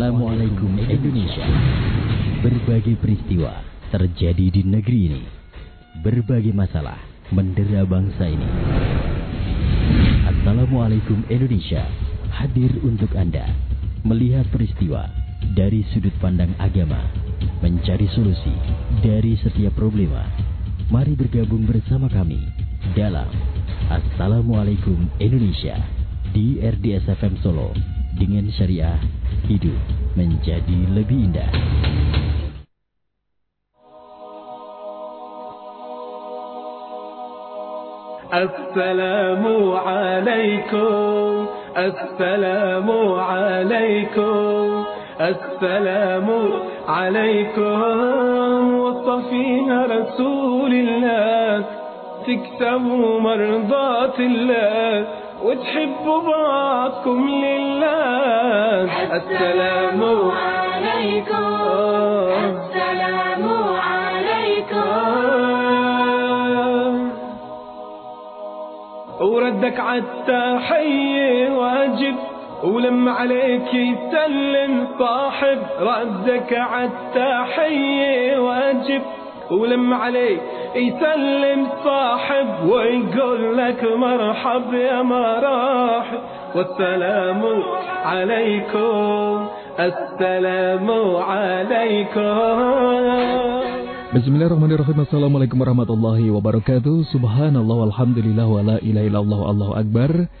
Assalamualaikum Indonesia. Berbagai peristiwa terjadi di negeri ini. Berbagai masalah mendera bangsa ini. Assalamualaikum Indonesia hadir untuk Anda melihat peristiwa dari sudut pandang agama, mencari solusi dari setiap problema. Mari bergabung bersama kami dalam Assalamualaikum Indonesia di RDS FM Solo dengan syariah hidup menjadi lebih indah. السلام عليكم السلام عليكم السلام عليكم وصفيها رسول الله تكسبوا مرضات الله وتحبوا بعضكم لله. السلام عليكم. السلام عليكم. وردك عالتحية واجب ولما عليك يسلم صاحب. ردك عالتحية واجب. ولما عليك يسلم صاحب ويقول لك مرحب يا مراحب والسلام عليكم السلام عليكم Bismillahirrahmanirrahim Assalamualaikum warahmatullahi wabarakatuh Subhanallah walhamdulillah wa la ilaha illallah Allahu Akbar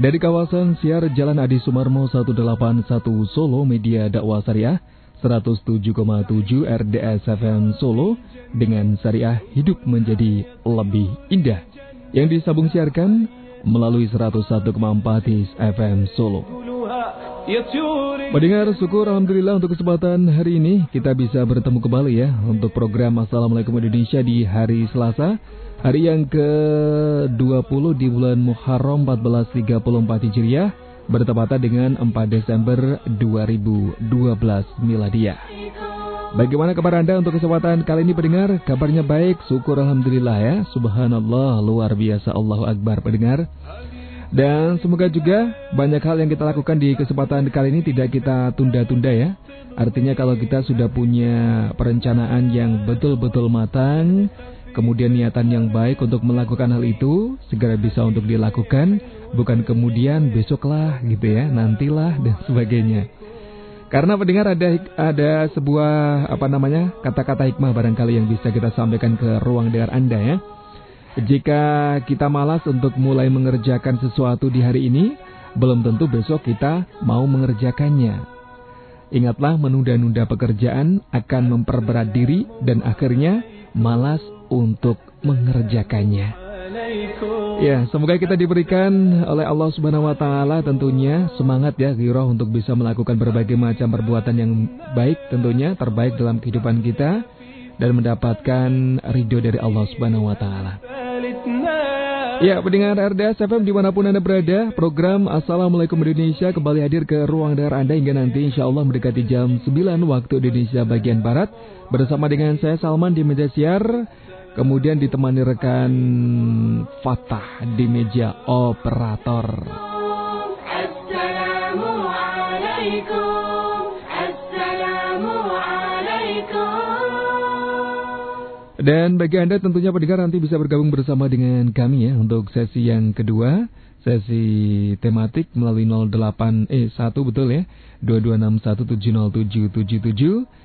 Dari kawasan siar Jalan Adi Sumarmo 181 Solo Media Dakwah Syariah 107,7 RDS FM Solo Dengan syariah hidup menjadi lebih indah Yang disambung siarkan melalui 101,4 FM Solo Pendengar syukur Alhamdulillah untuk kesempatan hari ini kita bisa bertemu kembali ya untuk program Assalamualaikum Indonesia di hari Selasa hari yang ke-20 di bulan Muharram 1434 Hijriah bertepatan dengan 4 Desember 2012 Miladiah. Bagaimana kabar Anda untuk kesempatan kali ini pendengar? Kabarnya baik, syukur Alhamdulillah ya Subhanallah, luar biasa Allahu Akbar pendengar dan semoga juga banyak hal yang kita lakukan di kesempatan kali ini tidak kita tunda-tunda ya. Artinya kalau kita sudah punya perencanaan yang betul-betul matang, kemudian niatan yang baik untuk melakukan hal itu, segera bisa untuk dilakukan, bukan kemudian besoklah gitu ya, nantilah dan sebagainya. Karena pendengar ada ada sebuah apa namanya kata-kata hikmah barangkali yang bisa kita sampaikan ke ruang dengar Anda ya. Jika kita malas untuk mulai mengerjakan sesuatu di hari ini, belum tentu besok kita mau mengerjakannya. Ingatlah menunda-nunda pekerjaan akan memperberat diri dan akhirnya malas untuk mengerjakannya. Ya, semoga kita diberikan oleh Allah Subhanahu wa taala tentunya semangat ya giroh untuk bisa melakukan berbagai macam perbuatan yang baik tentunya terbaik dalam kehidupan kita dan mendapatkan ridho dari Allah Subhanahu wa taala. Ya, pendengar RDS FM di mana pun Anda berada, program Assalamualaikum Indonesia kembali hadir ke ruang dengar Anda hingga nanti insya Allah mendekati jam 9 waktu Indonesia bagian Barat. Bersama dengan saya Salman di meja siar, kemudian ditemani rekan Fatah di meja operator. Dan bagi Anda tentunya pendengar nanti bisa bergabung bersama dengan kami ya untuk sesi yang kedua, sesi tematik melalui 08 eh 1 betul ya, 2261707777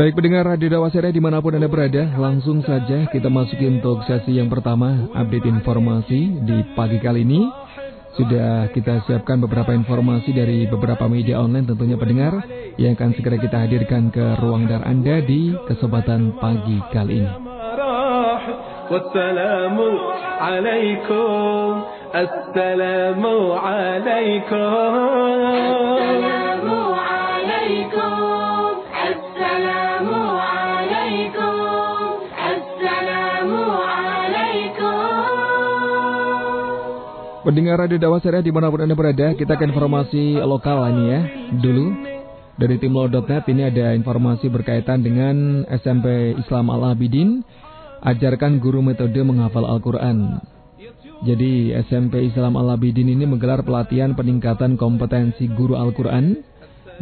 Baik pendengar Radio Dawasera di mana pun Anda berada, langsung saja kita masukin untuk sesi yang pertama, update informasi di pagi kali ini. Sudah kita siapkan beberapa informasi dari beberapa media online tentunya pendengar yang akan segera kita hadirkan ke ruang dar Anda di kesempatan pagi kali ini. Assalamualaikum, assalamualaikum. Pendengar Radio Dakwah Syariah di mana pun Anda berada, kita ke informasi lokal ini ya. Dulu, dari timlo.net ini ada informasi berkaitan dengan SMP Islam Al-Abidin, ajarkan guru metode menghafal Al-Quran. Jadi SMP Islam Al-Abidin ini menggelar pelatihan peningkatan kompetensi guru Al-Quran.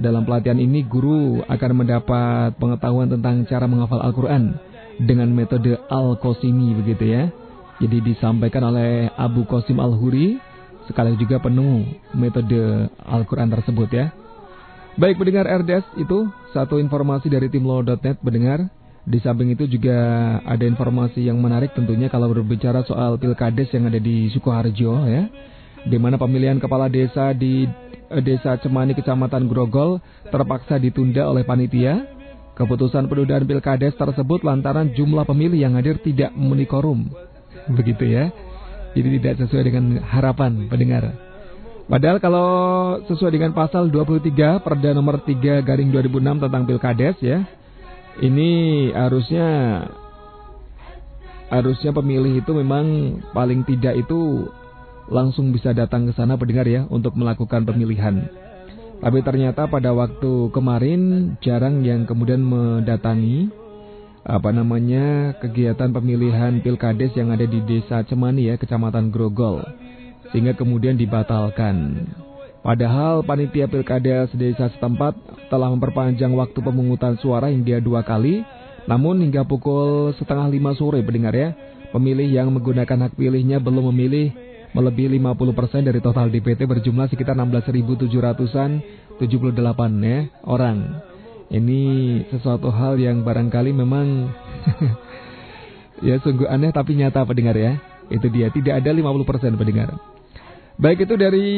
Dalam pelatihan ini guru akan mendapat pengetahuan tentang cara menghafal Al-Quran dengan metode Al-Qasimi begitu ya. Jadi disampaikan oleh Abu Qasim Al-Huri, sekali juga penemu metode Al-Quran tersebut ya. Baik pendengar RDS itu satu informasi dari tim law.net mendengar. Di samping itu juga ada informasi yang menarik tentunya kalau berbicara soal pilkades yang ada di Sukoharjo ya. Di mana pemilihan kepala desa di eh, Desa Cemani Kecamatan Grogol terpaksa ditunda oleh panitia. Keputusan penundaan pilkades tersebut lantaran jumlah pemilih yang hadir tidak memenuhi korum begitu ya. Jadi tidak sesuai dengan harapan pendengar. Padahal kalau sesuai dengan pasal 23 Perda nomor 3 garing 2006 tentang Pilkades ya. Ini harusnya harusnya pemilih itu memang paling tidak itu langsung bisa datang ke sana pendengar ya untuk melakukan pemilihan. Tapi ternyata pada waktu kemarin jarang yang kemudian mendatangi apa namanya kegiatan pemilihan pilkades yang ada di desa Cemani ya kecamatan Grogol sehingga kemudian dibatalkan. Padahal panitia pilkades desa setempat telah memperpanjang waktu pemungutan suara hingga dua kali, namun hingga pukul setengah lima sore pendengar ya, pemilih yang menggunakan hak pilihnya belum memilih melebihi 50% dari total DPT berjumlah sekitar 16.700-an 78 ya orang. Ini sesuatu hal yang barangkali memang ya sungguh aneh tapi nyata pendengar ya. Itu dia, tidak ada 50% pendengar. Baik itu dari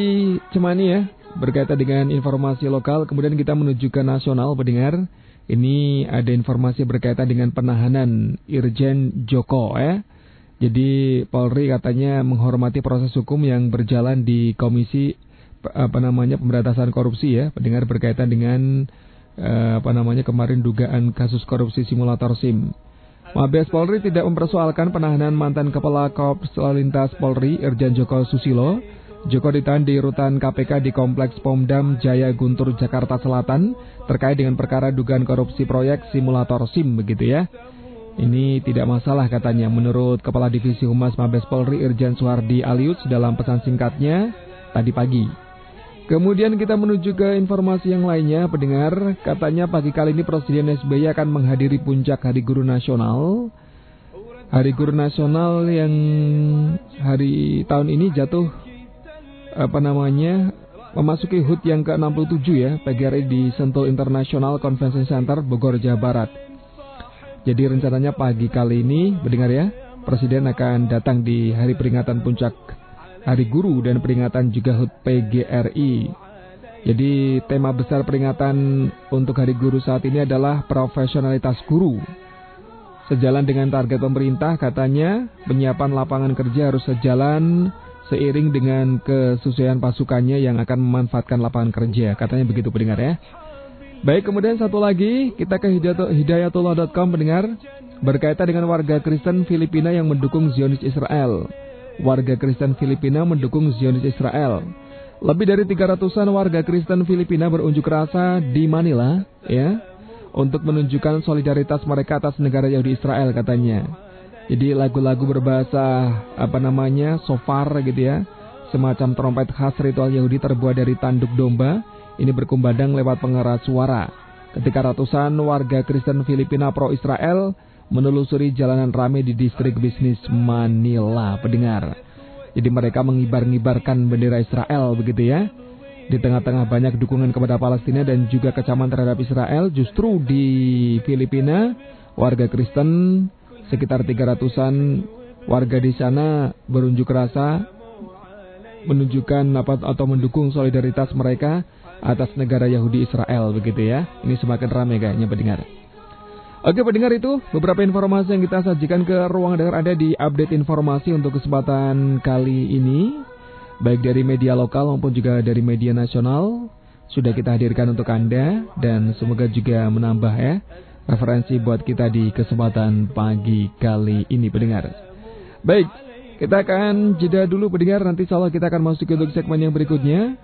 Cemani ya, berkaitan dengan informasi lokal, kemudian kita menuju ke nasional pendengar. Ini ada informasi berkaitan dengan penahanan Irjen Joko ya. Jadi Polri katanya menghormati proses hukum yang berjalan di Komisi apa namanya pemberantasan korupsi ya, pendengar berkaitan dengan eh, apa namanya kemarin dugaan kasus korupsi simulator SIM. Mabes Polri tidak mempersoalkan penahanan mantan Kepala Korps Lalu Lintas Polri Irjen Joko Susilo. Joko ditahan di rutan KPK di Kompleks Pomdam Jaya Guntur Jakarta Selatan terkait dengan perkara dugaan korupsi proyek simulator SIM begitu ya. Ini tidak masalah katanya menurut Kepala Divisi Humas Mabes Polri Irjen Suhardi Alius dalam pesan singkatnya tadi pagi. Kemudian kita menuju ke informasi yang lainnya, pendengar. Katanya pagi kali ini Presiden SBY akan menghadiri puncak Hari Guru Nasional. Hari Guru Nasional yang hari tahun ini jatuh apa namanya memasuki HUT yang ke-67 ya, pagi hari di Sentul International Convention Center Bogor, Jawa Barat. Jadi rencananya pagi kali ini, mendengar ya, Presiden akan datang di hari peringatan puncak Hari Guru dan peringatan juga HUT PGRI. Jadi tema besar peringatan untuk Hari Guru saat ini adalah profesionalitas guru. Sejalan dengan target pemerintah katanya penyiapan lapangan kerja harus sejalan seiring dengan kesesuaian pasukannya yang akan memanfaatkan lapangan kerja. Katanya begitu pendengar ya. Baik, kemudian satu lagi kita ke hidayatullah.com pendengar berkaitan dengan warga Kristen Filipina yang mendukung Zionis Israel warga Kristen Filipina mendukung Zionis Israel. Lebih dari 300-an warga Kristen Filipina berunjuk rasa di Manila, ya, untuk menunjukkan solidaritas mereka atas negara Yahudi Israel katanya. Jadi lagu-lagu berbahasa apa namanya, sofar gitu ya, semacam trompet khas ritual Yahudi terbuat dari tanduk domba, ini berkumandang lewat pengeras suara. Ketika ratusan warga Kristen Filipina pro-Israel menelusuri jalanan ramai di distrik bisnis Manila, pendengar. Jadi mereka mengibar-ngibarkan bendera Israel begitu ya. Di tengah-tengah banyak dukungan kepada Palestina dan juga kecaman terhadap Israel, justru di Filipina warga Kristen sekitar 300-an warga di sana berunjuk rasa menunjukkan apa atau mendukung solidaritas mereka atas negara Yahudi Israel begitu ya. Ini semakin ramai kayaknya pendengar. Oke pendengar itu beberapa informasi yang kita sajikan ke ruang dengar ada di update informasi untuk kesempatan kali ini. Baik dari media lokal maupun juga dari media nasional Sudah kita hadirkan untuk Anda dan semoga juga menambah ya Referensi buat kita di kesempatan pagi kali ini pendengar. Baik Kita akan jeda dulu pendengar, nanti insya Allah kita akan masuk ke untuk segmen yang berikutnya.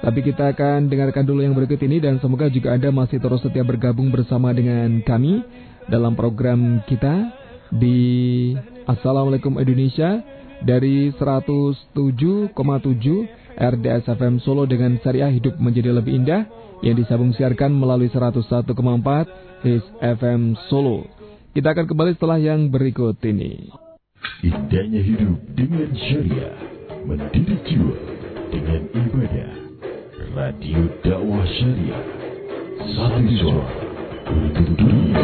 Tapi kita akan dengarkan dulu yang berikut ini dan semoga juga Anda masih terus setia bergabung bersama dengan kami dalam program kita di Assalamualaikum Indonesia dari 107,7 RDS FM Solo dengan Syariah Hidup Menjadi Lebih Indah yang disambung siarkan melalui 101,4 His FM Solo. Kita akan kembali setelah yang berikut ini. Indahnya hidup dengan syariah, mendidik jiwa dengan ibadah. Syariah, satu suara untuk dunia.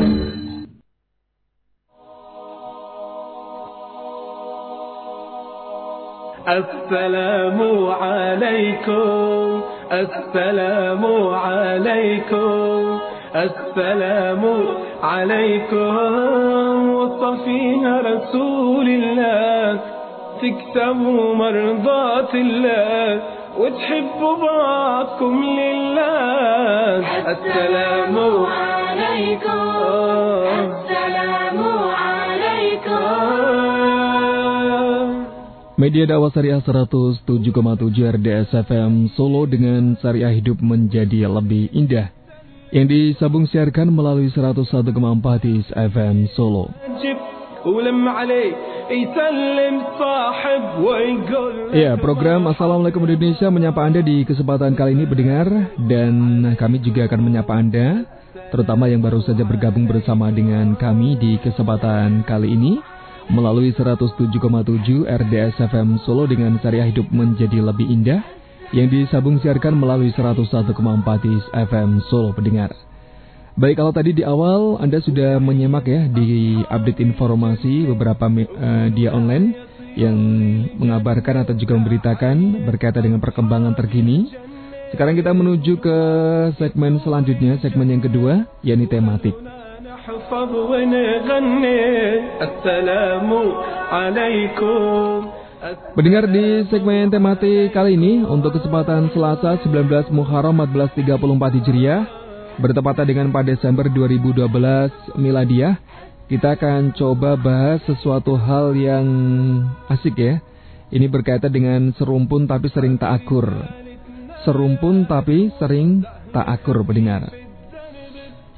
السلام عليكم. السلام عليكم. السلام عليكم. وصفيها رسول الله. تكسبوا مرضات الله. وتحبوا بعضكم لله السلام عليكم السلام عليكم Media dakwah syariah 107,7 RDS FM Solo dengan syariah hidup menjadi lebih indah yang disambung siarkan melalui 101,4 FM Solo. جب ولم عليه يسلم صاحب ويقول Ya, program Assalamualaikum Indonesia menyapa Anda di kesempatan kali ini pendengar dan kami juga akan menyapa Anda terutama yang baru saja bergabung bersama dengan kami di kesempatan kali ini melalui 107,7 RDS FM Solo dengan syariah hidup menjadi lebih indah yang disambung siarkan melalui 101,4 FM Solo pendengar. Baik, kalau tadi di awal Anda sudah menyemak ya di update informasi beberapa uh, online yang mengabarkan atau juga memberitakan berkaitan dengan perkembangan terkini. Sekarang kita menuju ke segmen selanjutnya, segmen yang kedua, yakni tematik. Mendengar di segmen tematik kali ini untuk kesempatan Selasa 19 Muharram 1434 Hijriah bertepatan dengan pada Desember 2012 Miladiah kita akan coba bahas sesuatu hal yang asik ya. Ini berkaitan dengan serumpun tapi sering tak akur. Serumpun tapi sering tak akur pendengar.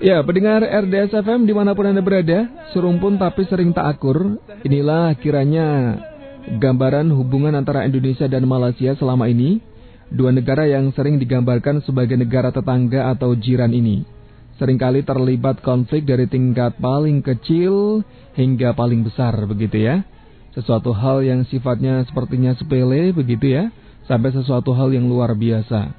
Ya, pendengar RDS FM di mana pun Anda berada, serumpun tapi sering tak akur. Inilah kiranya gambaran hubungan antara Indonesia dan Malaysia selama ini. Dua negara yang sering digambarkan sebagai negara tetangga atau jiran ini. Seringkali terlibat konflik dari tingkat paling kecil hingga paling besar begitu ya. Sesuatu hal yang sifatnya sepertinya sepele begitu ya, sampai sesuatu hal yang luar biasa.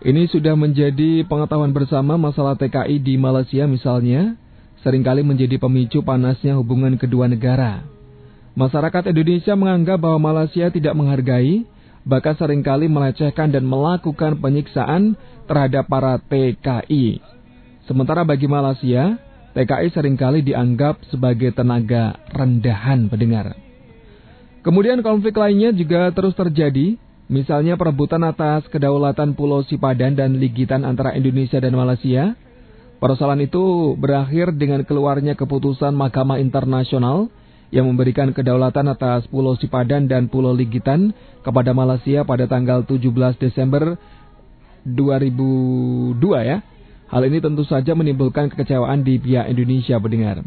Ini sudah menjadi pengetahuan bersama masalah TKI di Malaysia misalnya, sering kali menjadi pemicu panasnya hubungan kedua negara. Masyarakat Indonesia menganggap bahwa Malaysia tidak menghargai, bahkan sering kali melecehkan dan melakukan penyiksaan terhadap para TKI. Sementara bagi Malaysia, TKI sering kali dianggap sebagai tenaga rendahan pendengar. Kemudian konflik lainnya juga terus terjadi, Misalnya perebutan atas kedaulatan Pulau Sipadan dan ligitan antara Indonesia dan Malaysia. Persoalan itu berakhir dengan keluarnya keputusan Mahkamah Internasional yang memberikan kedaulatan atas Pulau Sipadan dan Pulau Ligitan kepada Malaysia pada tanggal 17 Desember 2002 ya. Hal ini tentu saja menimbulkan kekecewaan di pihak Indonesia pendengar.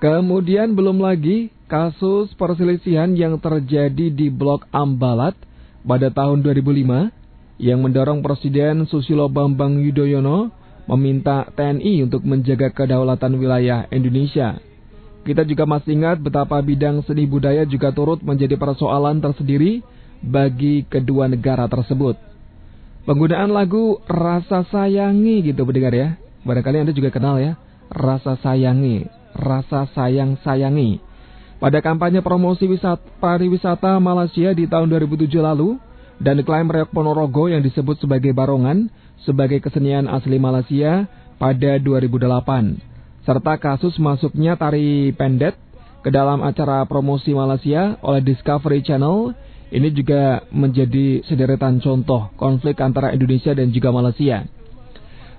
Kemudian belum lagi kasus perselisihan yang terjadi di Blok Ambalat pada tahun 2005 yang mendorong Presiden Susilo Bambang Yudhoyono meminta TNI untuk menjaga kedaulatan wilayah Indonesia. Kita juga masih ingat betapa bidang seni budaya juga turut menjadi persoalan tersendiri bagi kedua negara tersebut. Penggunaan lagu Rasa Sayangi gitu pendengar ya. Barangkali Anda juga kenal ya. Rasa Sayangi, Rasa Sayang Sayangi pada kampanye promosi wisata, pariwisata Malaysia di tahun 2007 lalu dan klaim Reok Ponorogo yang disebut sebagai barongan sebagai kesenian asli Malaysia pada 2008 serta kasus masuknya tari pendet ke dalam acara promosi Malaysia oleh Discovery Channel ini juga menjadi sederetan contoh konflik antara Indonesia dan juga Malaysia.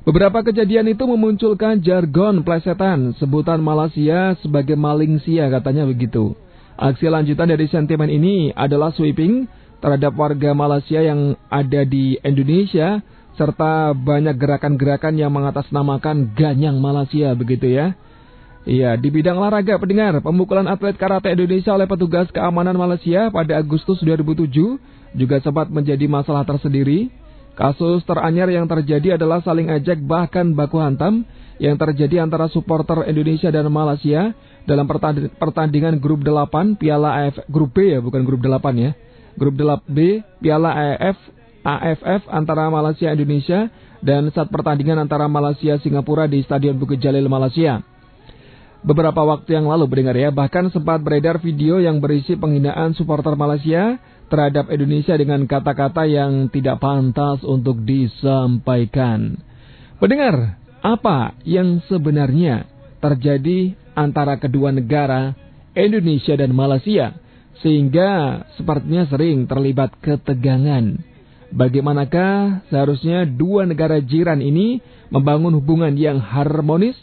Beberapa kejadian itu memunculkan jargon plesetan sebutan Malaysia sebagai maling sia katanya begitu. Aksi lanjutan dari sentimen ini adalah sweeping terhadap warga Malaysia yang ada di Indonesia serta banyak gerakan-gerakan yang mengatasnamakan ganyang Malaysia begitu ya. Iya, di bidang olahraga pendengar, pemukulan atlet karate Indonesia oleh petugas keamanan Malaysia pada Agustus 2007 juga sempat menjadi masalah tersendiri. Kasus teranyar yang terjadi adalah saling ejek bahkan baku hantam yang terjadi antara supporter Indonesia dan Malaysia dalam pertandingan grup 8 Piala AFF grup B ya, bukan grup 8 ya. Grup 8 B Piala AFF AFF antara Malaysia Indonesia dan saat pertandingan antara Malaysia Singapura di Stadion Bukit Jalil Malaysia. Beberapa waktu yang lalu mendengar ya, bahkan sempat beredar video yang berisi penghinaan supporter Malaysia terhadap Indonesia dengan kata-kata yang tidak pantas untuk disampaikan. Pendengar, apa yang sebenarnya terjadi antara kedua negara Indonesia dan Malaysia sehingga sepertinya sering terlibat ketegangan? Bagaimanakah seharusnya dua negara jiran ini membangun hubungan yang harmonis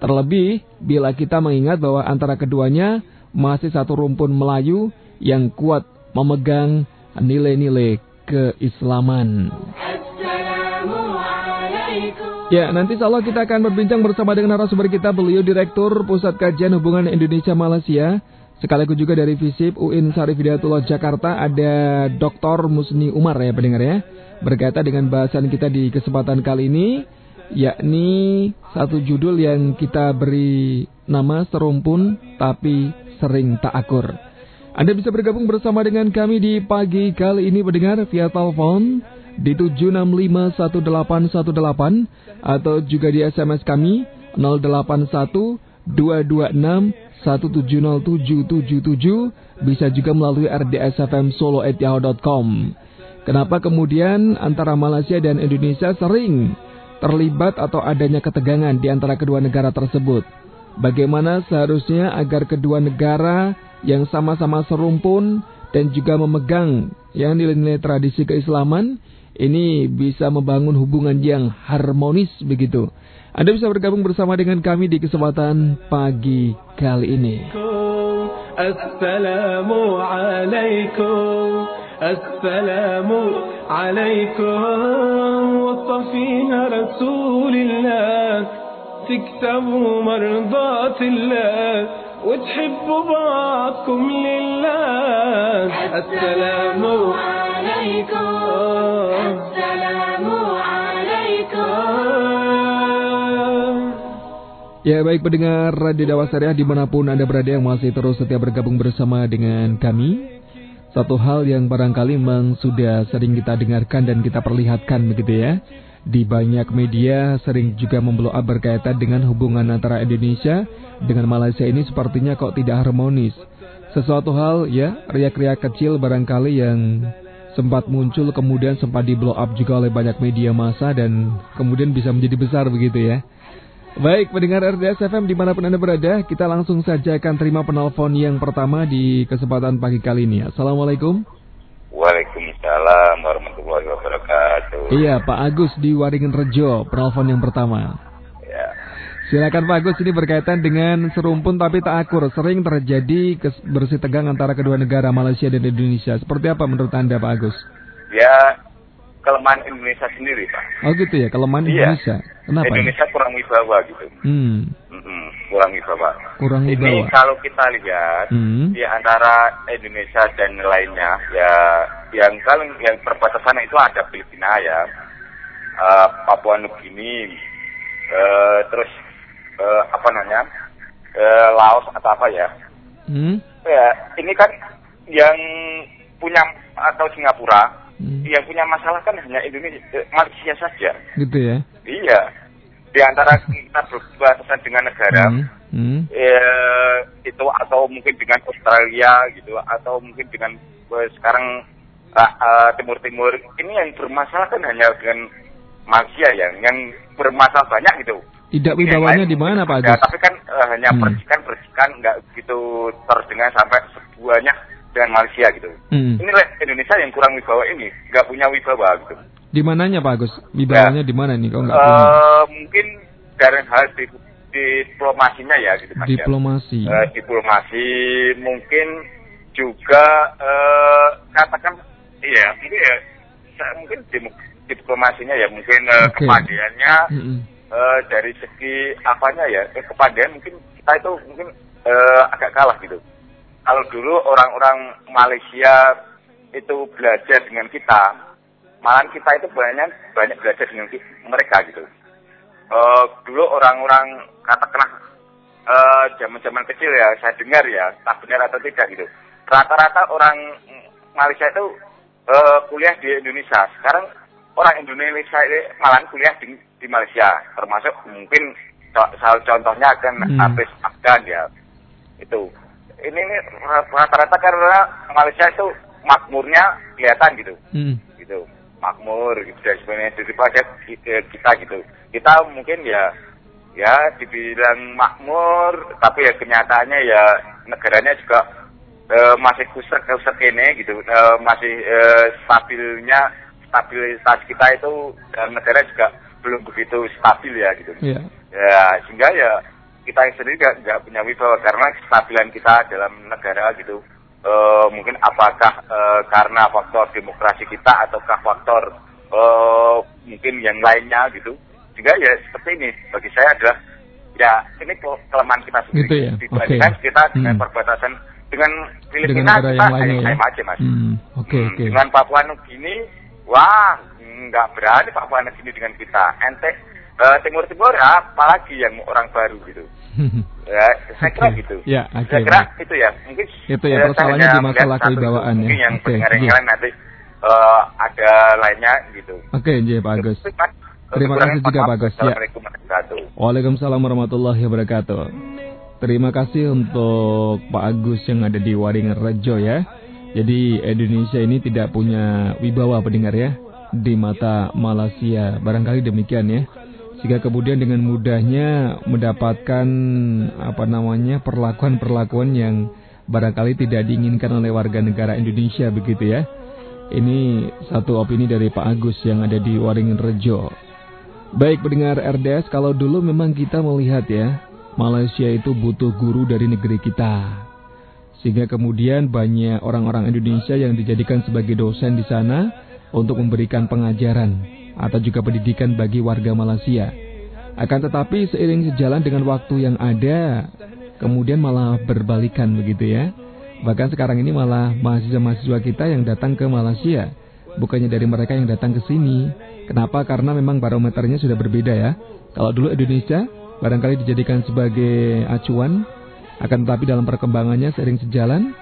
Terlebih bila kita mengingat bahwa antara keduanya masih satu rumpun Melayu yang kuat memegang nilai-nilai keislaman. Ya, nanti insya Allah kita akan berbincang bersama dengan narasumber kita, beliau Direktur Pusat Kajian Hubungan Indonesia Malaysia. Sekaligus juga dari FISIP UIN Sarif Hidayatullah Jakarta ada Dr. Musni Umar ya pendengar ya. Berkaitan dengan bahasan kita di kesempatan kali ini yakni satu judul yang kita beri nama serumpun tapi sering tak akur. Anda bisa bergabung bersama dengan kami di pagi kali ini mendengar via telepon di 7651818 atau juga di SMS kami 081226170777 bisa juga melalui RDSFM Solo Kenapa kemudian antara Malaysia dan Indonesia sering terlibat atau adanya ketegangan di antara kedua negara tersebut. Bagaimana seharusnya agar kedua negara yang sama-sama serumpun dan juga memegang yang nilai-nilai tradisi keislaman ini bisa membangun hubungan yang harmonis begitu. Anda bisa bergabung bersama dengan kami di kesempatan pagi kali ini. Assalamualaikum. السلام عليكم وصفينا رسول الله تكسبوا مرضات الله وتحبوا بعضكم لله السلام عليكم Ya baik pendengar Radio Dawasariah di mana pun Anda berada yang masih terus setia bergabung bersama dengan kami satu hal yang barangkali memang sudah sering kita dengarkan dan kita perlihatkan begitu ya. Di banyak media sering juga memblow up berkaitan dengan hubungan antara Indonesia dengan Malaysia ini sepertinya kok tidak harmonis. Sesuatu hal ya, riak-riak kecil barangkali yang sempat muncul kemudian sempat di blow up juga oleh banyak media massa dan kemudian bisa menjadi besar begitu ya. Baik, pendengar RDS FM di mana pun Anda berada, kita langsung saja akan terima penelpon yang pertama di kesempatan pagi kali ini. Assalamualaikum. Waalaikumsalam warahmatullahi wabarakatuh. Iya, Pak Agus di Waringin Rejo, penelpon yang pertama. Ya. Silakan Pak Agus, ini berkaitan dengan serumpun tapi tak akur. Sering terjadi bersih tegang antara kedua negara Malaysia dan Indonesia. Seperti apa menurut Anda Pak Agus? Ya, kelemahan Indonesia sendiri, Pak. Oh gitu ya, kelemahan iya. Indonesia. Kenapa? Indonesia ya? kurang wibawa gitu. Hmm. Mm-mm, kurang wibawa. Kurang wibawa. Ini kalau kita lihat hmm. di antara Indonesia dan lainnya, ya yang kalau yang perbatasan itu ada Filipina ya, uh, Papua Nugini, uh, terus uh, apa namanya, uh, Laos atau apa ya? Hmm. Ya ini kan yang punya atau Singapura Hmm. Yang punya masalah kan hanya Indonesia, eh, Malaysia saja. Gitu ya? Iya. Di antara kita berbatasan dengan negara, hmm. Hmm. Ya, itu atau mungkin dengan Australia gitu, atau mungkin dengan eh, sekarang uh, uh, Timur Timur, ini yang bermasalah kan hanya dengan Malaysia ya, yang bermasalah banyak gitu. Tidak wibawanya di mana Pak Agus? tapi kan uh, hanya hmm. percikan-percikan, nggak gitu terdengar sampai sebuahnya dengan Malaysia gitu. Hmm. Ini Indonesia yang kurang wibawa ini, nggak punya wibawa gitu. Di mananya Pak Agus? Wibawanya ya. di mana nih? Kalau nggak uh, Mungkin dari hal di diplomasinya ya gitu mas ya. diplomasi ya. uh, diplomasi mungkin juga uh, katakan iya mungkin ya mungkin diplomasinya ya mungkin uh, okay. kepadiannya mm -hmm. uh, dari segi apanya ya eh, kepadian mungkin kita itu mungkin uh, agak kalah gitu kalau dulu orang-orang Malaysia itu belajar dengan kita malah kita itu banyak banyak belajar dengan mereka gitu. Uh, dulu orang-orang katakanlah uh, zaman-zaman kecil ya saya dengar ya tak benar atau tidak gitu. Rata-rata orang Malaysia itu uh, kuliah di Indonesia. Sekarang orang Indonesia ini malah kuliah di, di Malaysia. Termasuk mungkin salah contohnya akan hmm. Abis Afgan ya itu ini, rata-rata karena Malaysia itu makmurnya kelihatan gitu. Hmm. gitu. Makmur gitu. Dan sebagainya daripada kita gitu. Kita mungkin ya ya dibilang makmur tapi ya kenyataannya ya negaranya juga e, masih kusek kusek ini gitu. E, masih e, stabilnya stabilitas kita itu dan negara juga belum begitu stabil ya gitu. Yeah. ya sehingga ya kita sendiri nggak punya wibawa karena kestabilan kita dalam negara gitu uh, mungkin apakah uh, karena faktor demokrasi kita ataukah faktor uh, mungkin yang lainnya gitu sehingga ya seperti ini bagi saya adalah ya ini kelemahan kita sendiri gitu ya? dibandingkan okay. kita dengan hmm. perbatasan dengan Filipina dengan kita hanya ya? aja mas hmm. okay, hmm, okay. dengan Papua Nugini wah nggak berani Papua Nugini dengan kita ente uh, Timur Timur ya apalagi yang orang baru gitu. Ya saya kira gitu. Ya okay, saya kira itu ya. Mungkin itu ya persoalannya di masalah kewibawaan ya. yang okay, pendengar yang lain nanti uh, ada lainnya gitu. Oke okay, jadi Pak Agus. Terima kasih juga Pak Agus. Ya. Waalaikumsalam warahmatullahi wabarakatuh. Terima kasih untuk Pak Agus yang ada di Waringin Rejo ya. Jadi Indonesia ini tidak punya wibawa pendengar ya di mata Malaysia. Barangkali demikian ya sehingga kemudian dengan mudahnya mendapatkan apa namanya perlakuan-perlakuan yang barangkali tidak diinginkan oleh warga negara Indonesia begitu ya. Ini satu opini dari Pak Agus yang ada di Waringin Rejo. Baik pendengar RDS, kalau dulu memang kita melihat ya, Malaysia itu butuh guru dari negeri kita. Sehingga kemudian banyak orang-orang Indonesia yang dijadikan sebagai dosen di sana untuk memberikan pengajaran atau juga pendidikan bagi warga Malaysia. Akan tetapi seiring sejalan dengan waktu yang ada, kemudian malah berbalikan begitu ya. Bahkan sekarang ini malah mahasiswa-mahasiswa kita yang datang ke Malaysia, bukannya dari mereka yang datang ke sini. Kenapa? Karena memang barometernya sudah berbeda ya. Kalau dulu Indonesia barangkali dijadikan sebagai acuan, akan tetapi dalam perkembangannya seiring sejalan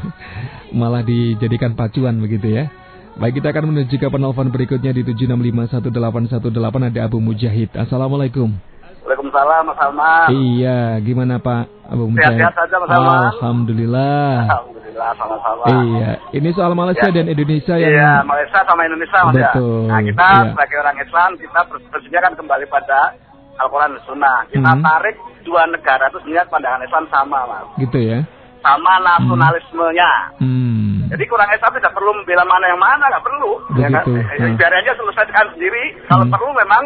malah dijadikan pacuan begitu ya. Baik, kita akan menuju ke penelpon berikutnya di 7651818 ada Abu Mujahid. Assalamualaikum. Waalaikumsalam, Mas Alman. Iya, gimana Pak Abu Mujahid? Sehat-sehat saja, Mas Alman. Alhamdulillah. Alhamdulillah, sama-sama. Iya, ini soal Malaysia ya. dan Indonesia yang... Iya, Malaysia sama Indonesia, Mas ya. Betul. ya. Nah, kita iya. sebagai orang Islam, kita bersedia kan kembali pada Al-Quran dan Sunnah. Kita hmm. tarik dua negara itu sebenarnya pandangan Islam sama, Mas. Gitu ya? Sama nasionalismenya. Hmm. Jadi kurang Islam tidak perlu membela mana yang mana, nggak perlu. Ya kan? Hmm. Biar aja selesaikan sendiri. Kalau hmm. perlu memang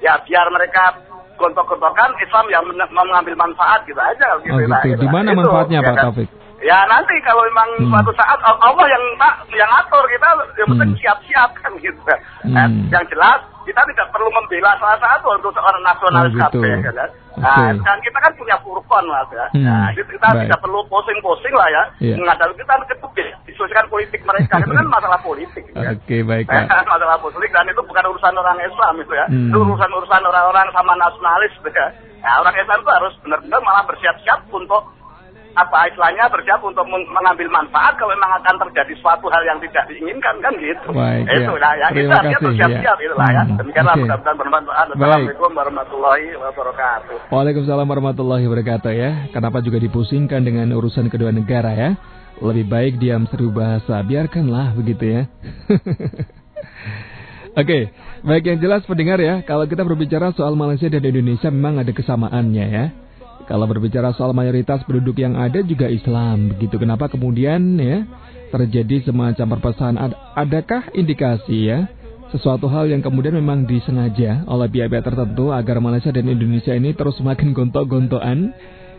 ya biar mereka gontok-gontokan Islam yang mengambil manfaat gitu aja. Gitu, oh, gitu. Di mana manfaatnya ya Pak kan? Taufik? Ya nanti kalau memang hmm. suatu saat Allah yang yang atur kita yang penting hmm. siap-siap kan gitu. Hmm. Yang jelas kita tidak perlu membela salah satu untuk seorang nasionalis oh, gitu. KP, kan? Nah, okay. dan kita kan punya furkon mas ya. Hmm. Nah, kita Baik. tidak perlu posing-posing lah ya. Yeah. Menghadapi kita ketubis diskusikan politik mereka itu kan masalah politik. Ya. Oke okay, baik Pak. masalah politik dan itu bukan urusan orang Islam itu ya. Hmm. Itu urusan urusan orang-orang sama nasionalis gitu ya. Nah, orang Islam itu harus benar-benar malah bersiap-siap untuk apa istilahnya bersiap untuk mengambil manfaat kalau memang akan terjadi suatu hal yang tidak diinginkan kan gitu. Baik, itu ya. lah ya. Terima itu artinya bersiap-siap ya. itulah ya. Hmm, Demikianlah okay. mudah-mudahan bermanfaat. Assalamualaikum warahmatullahi wabarakatuh. Waalaikumsalam warahmatullahi wabarakatuh ya. Kenapa juga dipusingkan dengan urusan kedua negara ya? Lebih baik diam seru bahasa, biarkanlah begitu ya. Oke, okay. baik yang jelas pendengar ya, kalau kita berbicara soal Malaysia dan Indonesia memang ada kesamaannya ya. Kalau berbicara soal mayoritas penduduk yang ada juga Islam, begitu. Kenapa kemudian ya terjadi semacam perpecahan? Ad adakah indikasi ya sesuatu hal yang kemudian memang disengaja oleh pihak-pihak tertentu agar Malaysia dan Indonesia ini terus semakin gontok-gontokan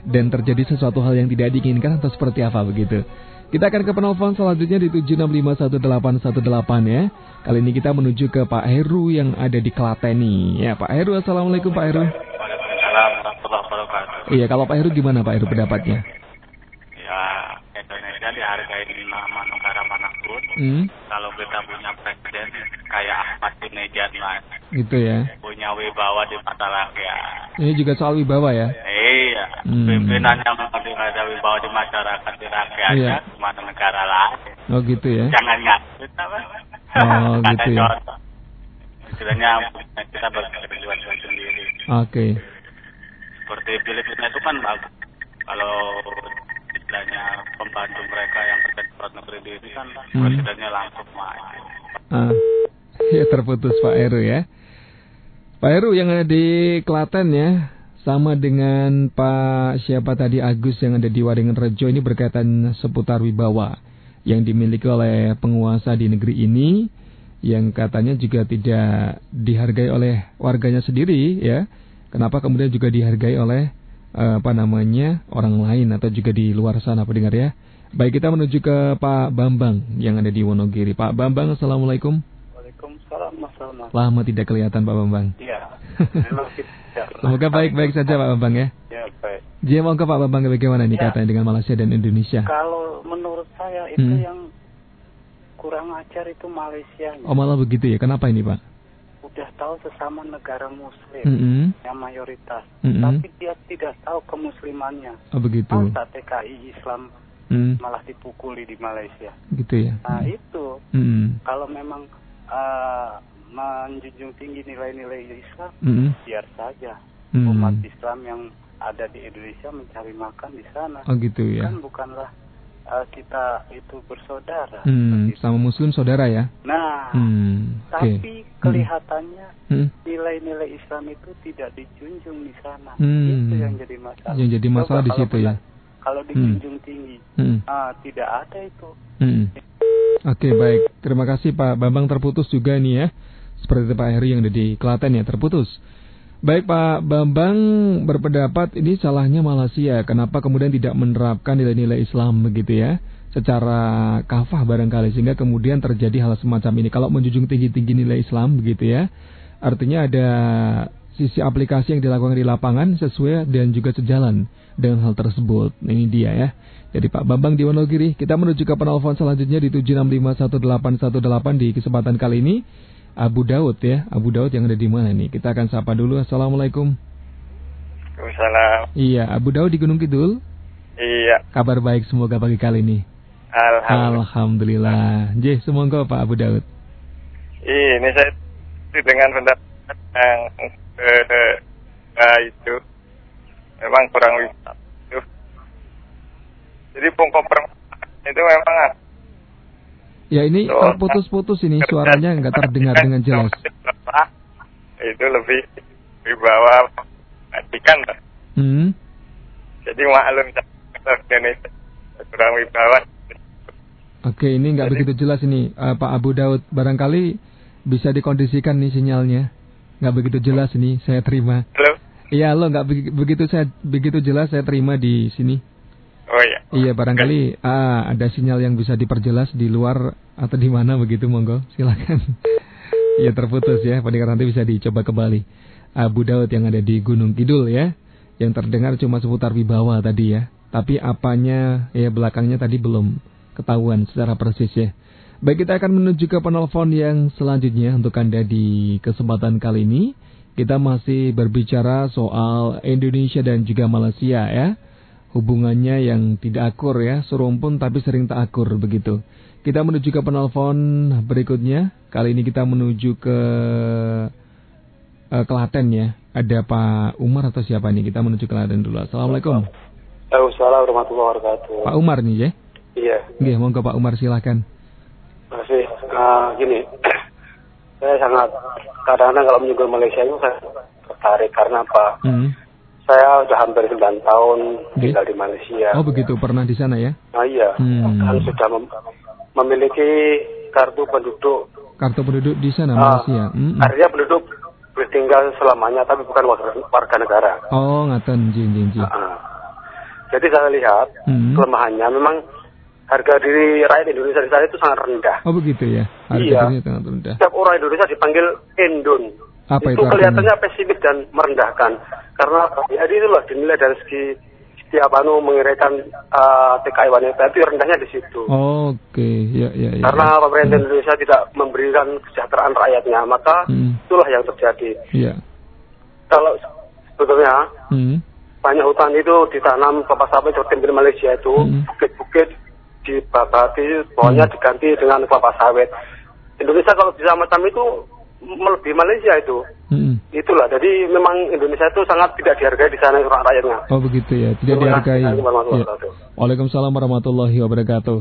dan terjadi sesuatu hal yang tidak diinginkan atau seperti apa begitu. Kita akan ke penelpon selanjutnya di 7651818 ya. Kali ini kita menuju ke Pak Heru yang ada di Klaten. Ya Pak Heru, Assalamualaikum Pak Heru. Iya, kalau Pak Heru gimana Pak Heru pendapatnya? Ya, Indonesia dihargai nama negara mana pun. Hmm? Kalau kita punya presiden kayak Ahmad Ahmadinejad lah. Gitu ya. Punya wibawa di mata rakyat. Ini juga soal wibawa ya? Iya. Hmm. Pimpinan yang ada wibawa di masyarakat di rakyat iya. cuma negara lain. Oh gitu ya. Jangan apa. Oh gitu ya. Istilahnya kita bertujuan sendiri. Oke. Okay. Seperti Filipina itu kan bagus. Kalau istilahnya pembantu mereka yang kerja di luar negeri itu kan hmm. presidennya langsung maju. Ah, ya terputus Pak Heru ya. Pak Heru yang ada di Klaten ya, sama dengan Pak siapa tadi Agus yang ada di Waringin Rejo ini berkaitan seputar wibawa yang dimiliki oleh penguasa di negeri ini yang katanya juga tidak dihargai oleh warganya sendiri ya. Kenapa kemudian juga dihargai oleh uh, apa namanya orang lain atau juga di luar sana pendengar ya. Baik kita menuju ke Pak Bambang yang ada di Wonogiri. Pak Bambang, assalamualaikum. Waalaikumsalam, Mas Lama tidak kelihatan Pak Bambang. Iya. Semoga baik-baik saja Pak Bambang ya. Ya baik. Jadi mau ke Pak Bambang bagaimana nih ya. katanya dengan Malaysia dan Indonesia? Kalau menurut saya itu hmm. yang kurang ajar itu Malaysia. Oh malah begitu ya? Kenapa ini Pak? Udah tahu sesama negara Muslim mm -hmm. yang mayoritas, mm -hmm. tapi dia tidak tahu kemuslimannya. Oh begitu. Masa TKI Islam mm. malah dipukuli di Malaysia. Gitu ya. Nah itu mm -hmm. kalau memang uh, menjunjung tinggi nilai-nilai Islam, mm. biar saja mm. umat Islam yang ada di Indonesia mencari makan di sana. Oh gitu ya. Kan bukanlah uh, kita itu bersaudara. Hmm, sama Muslim saudara ya. Nah, hmm, tapi okay. kelihatannya hmm. nilai-nilai Islam itu tidak dijunjung di sana. Hmm. Itu yang jadi masalah. Yang jadi masalah Coba di situ ya. Kalau dijunjung hmm. tinggi, hmm. uh, tidak ada itu. Hmm. Oke okay, baik, terima kasih Pak Bambang terputus juga nih ya. Seperti Pak Heri yang ada di Klaten ya terputus. Baik Pak Bambang berpendapat ini salahnya Malaysia. Kenapa kemudian tidak menerapkan nilai-nilai Islam begitu ya? Secara kafah barangkali sehingga kemudian terjadi hal semacam ini. Kalau menjunjung tinggi-tinggi nilai Islam begitu ya. Artinya ada sisi aplikasi yang dilakukan di lapangan sesuai dan juga sejalan dengan hal tersebut. Ini dia ya. Jadi Pak Bambang di Wonogiri, kita menuju ke penelpon selanjutnya di 7651818 di kesempatan kali ini. Abu Daud ya, Abu Daud yang ada di mana nih? Kita akan sapa dulu. Assalamualaikum. Waalaikumsalam. Iya, Abu Daud di Gunung Kidul. Iya. Kabar baik semoga pagi kali ini. Alhamdulillah. Alhamdulillah. J, semoga Pak Abu Daud. Ini saya dengan pendapat yang eh, eh, itu memang kurang wisata. Jadi pokok itu memang Ya ini terputus-putus ini suaranya nggak terdengar dengan jelas. Itu lebih dibawa matikan. Hmm. Jadi maklum kurang wibawa. Oke, ini nggak begitu jelas ini uh, Pak Abu Daud. Barangkali bisa dikondisikan nih sinyalnya. Nggak begitu jelas ini, saya terima. Halo. Iya, lo nggak begitu saya begitu jelas saya terima di sini. Oh iya. Iya barangkali ah, ada sinyal yang bisa diperjelas di luar atau di mana begitu monggo silakan. Iya terputus ya, pendengar nanti bisa dicoba kembali. Abu Daud yang ada di Gunung Kidul ya, yang terdengar cuma seputar wibawa tadi ya. Tapi apanya ya belakangnya tadi belum ketahuan secara persis ya. Baik kita akan menuju ke penelpon yang selanjutnya untuk Anda di kesempatan kali ini. Kita masih berbicara soal Indonesia dan juga Malaysia ya hubungannya yang tidak akur ya, serumpun tapi sering tak akur begitu. Kita menuju ke penelpon berikutnya. Kali ini kita menuju ke uh, Klaten ya. Ada Pak Umar atau siapa nih? Kita menuju ke Klaten dulu. Assalamualaikum. Waalaikumsalam warahmatullahi wabarakatuh. Pak Umar nih ya? Iya. Iya, monggo Pak Umar silakan. Terima kasih. Uh, gini, saya sangat kadang-kadang kalau menyebut Malaysia itu saya tertarik karena apa? Hmm saya sudah hampir 9 tahun tinggal di Malaysia. Oh begitu, pernah di sana ya? Ah iya, hmm. kan sudah mem memiliki kartu penduduk Kartu penduduk di sana uh, Malaysia. Mm -mm. Artinya penduduk bertinggal selamanya tapi bukan warga, warga negara. Oh, ngaten, jin jin jin. Uh, jadi saya lihat mm. kelemahannya memang harga diri rakyat Indonesia di sana itu sangat rendah. Oh begitu ya. Harga iya. sangat rendah. Setiap orang Indonesia dipanggil Indon. Apa itu, itu kelihatannya pesimis dan merendahkan. Karena jadi itulah dinilai dari segi setiap anu mengiraikan uh, TKI wanita itu rendahnya di situ. Oh, Oke, okay. ya, ya, ya. Karena pemerintah hmm. Indonesia tidak memberikan kesejahteraan rakyatnya, maka hmm. itulah yang terjadi. Iya. Kalau sebetulnya hmm. banyak hutan itu ditanam kelapa sawit seperti di Malaysia itu hmm. bukit-bukit dibabati, pokoknya hmm. diganti dengan kelapa sawit. Indonesia kalau bisa macam itu melebihi Malaysia itu. Hmm. Itulah, jadi memang Indonesia itu sangat tidak dihargai di sana rakyatnya. Oh begitu ya, tidak dihargai. Ya. Waalaikumsalam warahmatullahi wabarakatuh.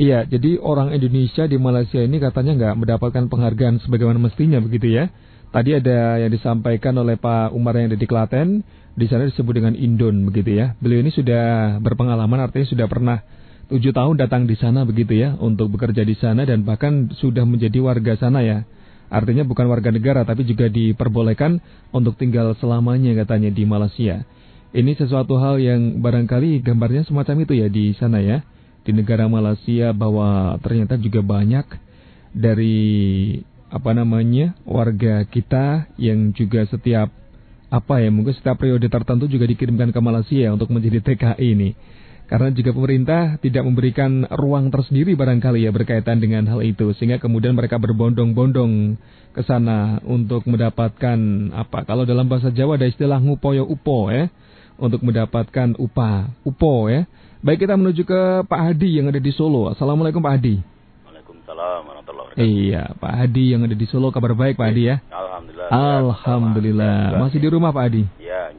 Iya, jadi orang Indonesia di Malaysia ini katanya nggak mendapatkan penghargaan sebagaimana mestinya begitu ya. Tadi ada yang disampaikan oleh Pak Umar yang ada di Klaten, di sana disebut dengan Indon begitu ya. Beliau ini sudah berpengalaman, artinya sudah pernah tujuh tahun datang di sana begitu ya, untuk bekerja di sana dan bahkan sudah menjadi warga sana ya. Artinya bukan warga negara tapi juga diperbolehkan untuk tinggal selamanya katanya di Malaysia. Ini sesuatu hal yang barangkali gambarnya semacam itu ya di sana ya. Di negara Malaysia bahwa ternyata juga banyak dari apa namanya warga kita yang juga setiap apa ya mungkin setiap periode tertentu juga dikirimkan ke Malaysia untuk menjadi TKI ini. Karena jika pemerintah tidak memberikan ruang tersendiri barangkali ya berkaitan dengan hal itu. Sehingga kemudian mereka berbondong-bondong ke sana untuk mendapatkan apa. Kalau dalam bahasa Jawa ada istilah ngupoyo upo ya. Untuk mendapatkan upah, upo ya. Baik kita menuju ke Pak Hadi yang ada di Solo. Assalamualaikum Pak Hadi. Waalaikumsalam warahmatullahi wabarakatuh. Iya, Pak Hadi yang ada di Solo kabar baik Pak Hadi ya. Alhamdulillah. Alhamdulillah. Masih di rumah Pak Hadi? Iya,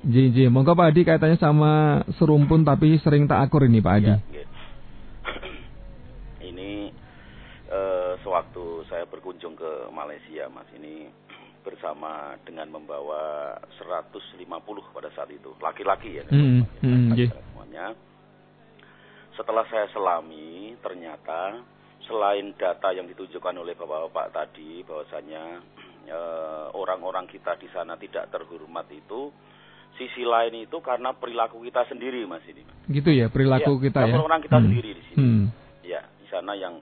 Ji. Monggo Pak Adi kaitannya sama serumpun tapi sering tak akur ini Pak Adi. Ya, ya. ini uh, sewaktu saya berkunjung ke Malaysia Mas ini bersama dengan membawa 150 pada saat itu laki-laki ya, hmm, hmm, semuanya. Setelah saya selami ternyata selain data yang ditunjukkan oleh bapak-bapak tadi bahwasanya eh, orang-orang kita di sana tidak terhormat itu sisi lain itu karena perilaku kita sendiri mas ini. Gitu ya perilaku ya, kita ya. Orang kita hmm. sendiri di sini. Hmm. Ya di sana yang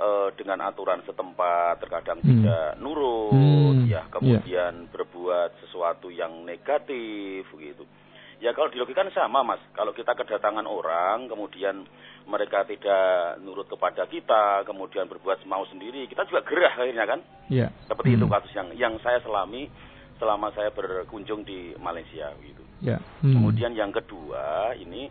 uh, dengan aturan setempat terkadang hmm. tidak nurut, hmm. ya kemudian yeah. berbuat sesuatu yang negatif gitu. Ya kalau dilogikan sama mas, kalau kita kedatangan orang, kemudian mereka tidak nurut kepada kita, kemudian berbuat mau sendiri, kita juga gerah akhirnya kan? Iya. Seperti hmm. itu kasus yang yang saya selami selama saya berkunjung di Malaysia gitu. Ya. Hmm. Kemudian yang kedua ini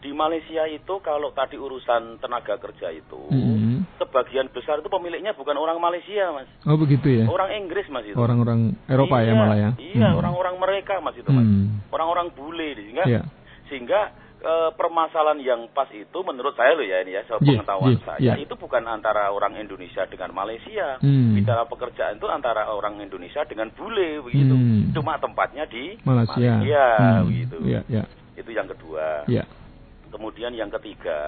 di Malaysia itu kalau tadi urusan tenaga kerja itu hmm. sebagian besar itu pemiliknya bukan orang Malaysia mas. Oh begitu ya. Orang Inggris mas itu. Orang-orang Eropa ya, iya, ya malah ya. Iya hmm. orang-orang mereka mas itu mas. Hmm. Orang-orang bule sehingga yeah. sehingga e, permasalahan yang pas itu menurut saya loh ya ini ya pengetahuan yeah, saya yeah. itu bukan antara orang Indonesia dengan Malaysia. Hmm. Bicara pekerjaan itu antara orang Indonesia dengan bule begitu. Hmm. Cuma tempatnya di Malaysia, Malaysia hmm. begitu. Yeah, yeah. Itu yang kedua. Yeah. Kemudian yang ketiga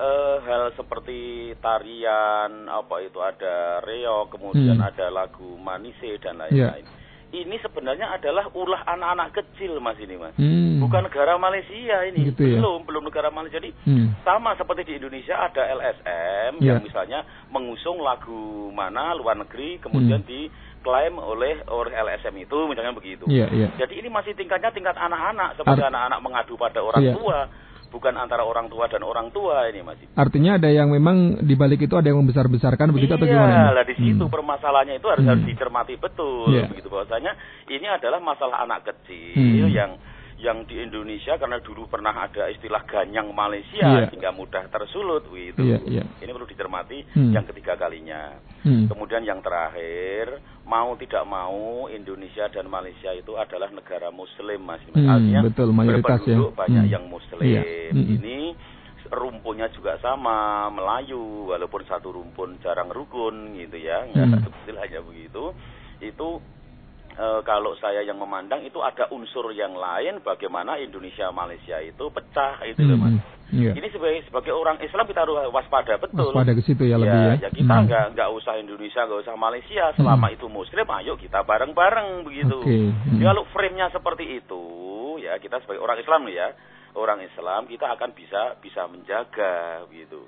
uh, hal seperti tarian apa itu ada reok kemudian hmm. ada lagu manise dan lain-lain. Yeah ini sebenarnya adalah ulah anak-anak kecil mas ini mas hmm. bukan negara Malaysia ini gitu ya? belum belum negara Malaysia jadi hmm. sama seperti di Indonesia ada LSM yeah. yang misalnya mengusung lagu mana luar negeri kemudian hmm. diklaim oleh oleh LSM itu misalnya begitu yeah, yeah. jadi ini masih tingkatnya tingkat anak-anak seperti anak-anak mengadu pada orang yeah. tua bukan antara orang tua dan orang tua ini Mas. Artinya ada yang memang di balik itu ada yang membesar-besarkan begitu iya, atau gimana? Iya, lah di situ hmm. permasalahannya itu harus hmm. harus dicermati betul yeah. begitu bahwasanya ini adalah masalah anak kecil hmm. yang yang di Indonesia karena dulu pernah ada istilah ganyang Malaysia yeah. sehingga mudah tersulut gitu. Yeah, yeah. Ini perlu dicermati hmm. yang ketiga kalinya. Hmm. Kemudian yang terakhir, mau tidak mau Indonesia dan Malaysia itu adalah negara muslim Mas. Hmm, Artinya betul mayoritas ya. banyak hmm. yang muslim. Yeah. Hmm. Ini rumpunnya juga sama Melayu walaupun satu rumpun jarang rukun gitu ya. Enggak hmm. istilahnya begitu. Itu e, kalau saya yang memandang itu ada unsur yang lain bagaimana Indonesia Malaysia itu pecah itu hmm. mas. Yeah. Ini sebagai sebagai orang Islam kita harus waspada betul. Waspada ke situ ya, ya lebih ya. Ya kita hmm. nggak nggak usah Indonesia nggak usah Malaysia selama hmm. itu Muslim ayo kita bareng-bareng begitu. Okay. Hmm. Ya, kalau frame-nya seperti itu ya kita sebagai orang Islam ya orang Islam kita akan bisa bisa menjaga gitu.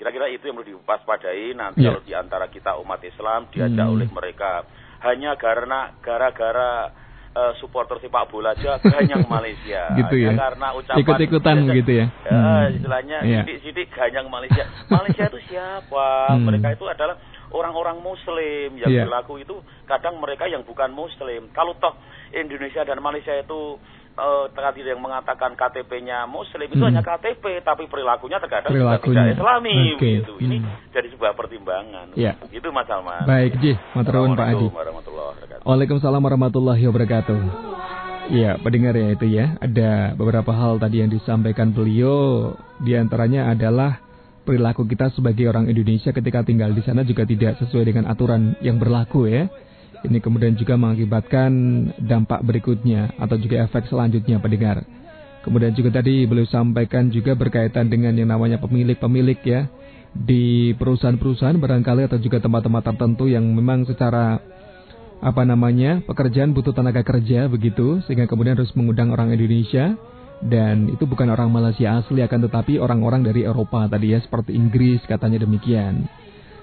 Kira-kira itu yang perlu diwaspadai nanti yeah. kalau di antara kita umat Islam diajak hmm. oleh mereka hanya karena gara-gara uh, supporter sepak bola aja ganyang Malaysia. gitu ya. Karena ucapan ikut-ikutan gitu ya. Ya, hmm. istilahnya yeah. sidik-sidik ganyang Malaysia. Malaysia itu siapa? Hmm. Mereka itu adalah orang-orang muslim yang yeah. berlaku itu kadang mereka yang bukan muslim. Kalau toh Indonesia dan Malaysia itu uh, tadi yang mengatakan KTP-nya Muslim itu hmm. hanya KTP, tapi perilakunya terkadang perilakunya. tidak Islami, okay. gitu. Ini hmm. jadi sebuah pertimbangan. Ya. Itu Mas Salman. Baik, Ji. Maturun Pak Adi. Waalaikumsalam warahmatullahi wabarakatuh. Ya, pendengar ya itu ya. Ada beberapa hal tadi yang disampaikan beliau. Di antaranya adalah perilaku kita sebagai orang Indonesia ketika tinggal di sana juga tidak sesuai dengan aturan yang berlaku ya. Ini kemudian juga mengakibatkan dampak berikutnya atau juga efek selanjutnya pendengar. Kemudian juga tadi beliau sampaikan juga berkaitan dengan yang namanya pemilik-pemilik ya di perusahaan-perusahaan barangkali atau juga tempat-tempat tertentu yang memang secara apa namanya pekerjaan butuh tenaga kerja begitu sehingga kemudian harus mengundang orang Indonesia dan itu bukan orang Malaysia asli akan tetapi orang-orang dari Eropa tadi ya seperti Inggris katanya demikian.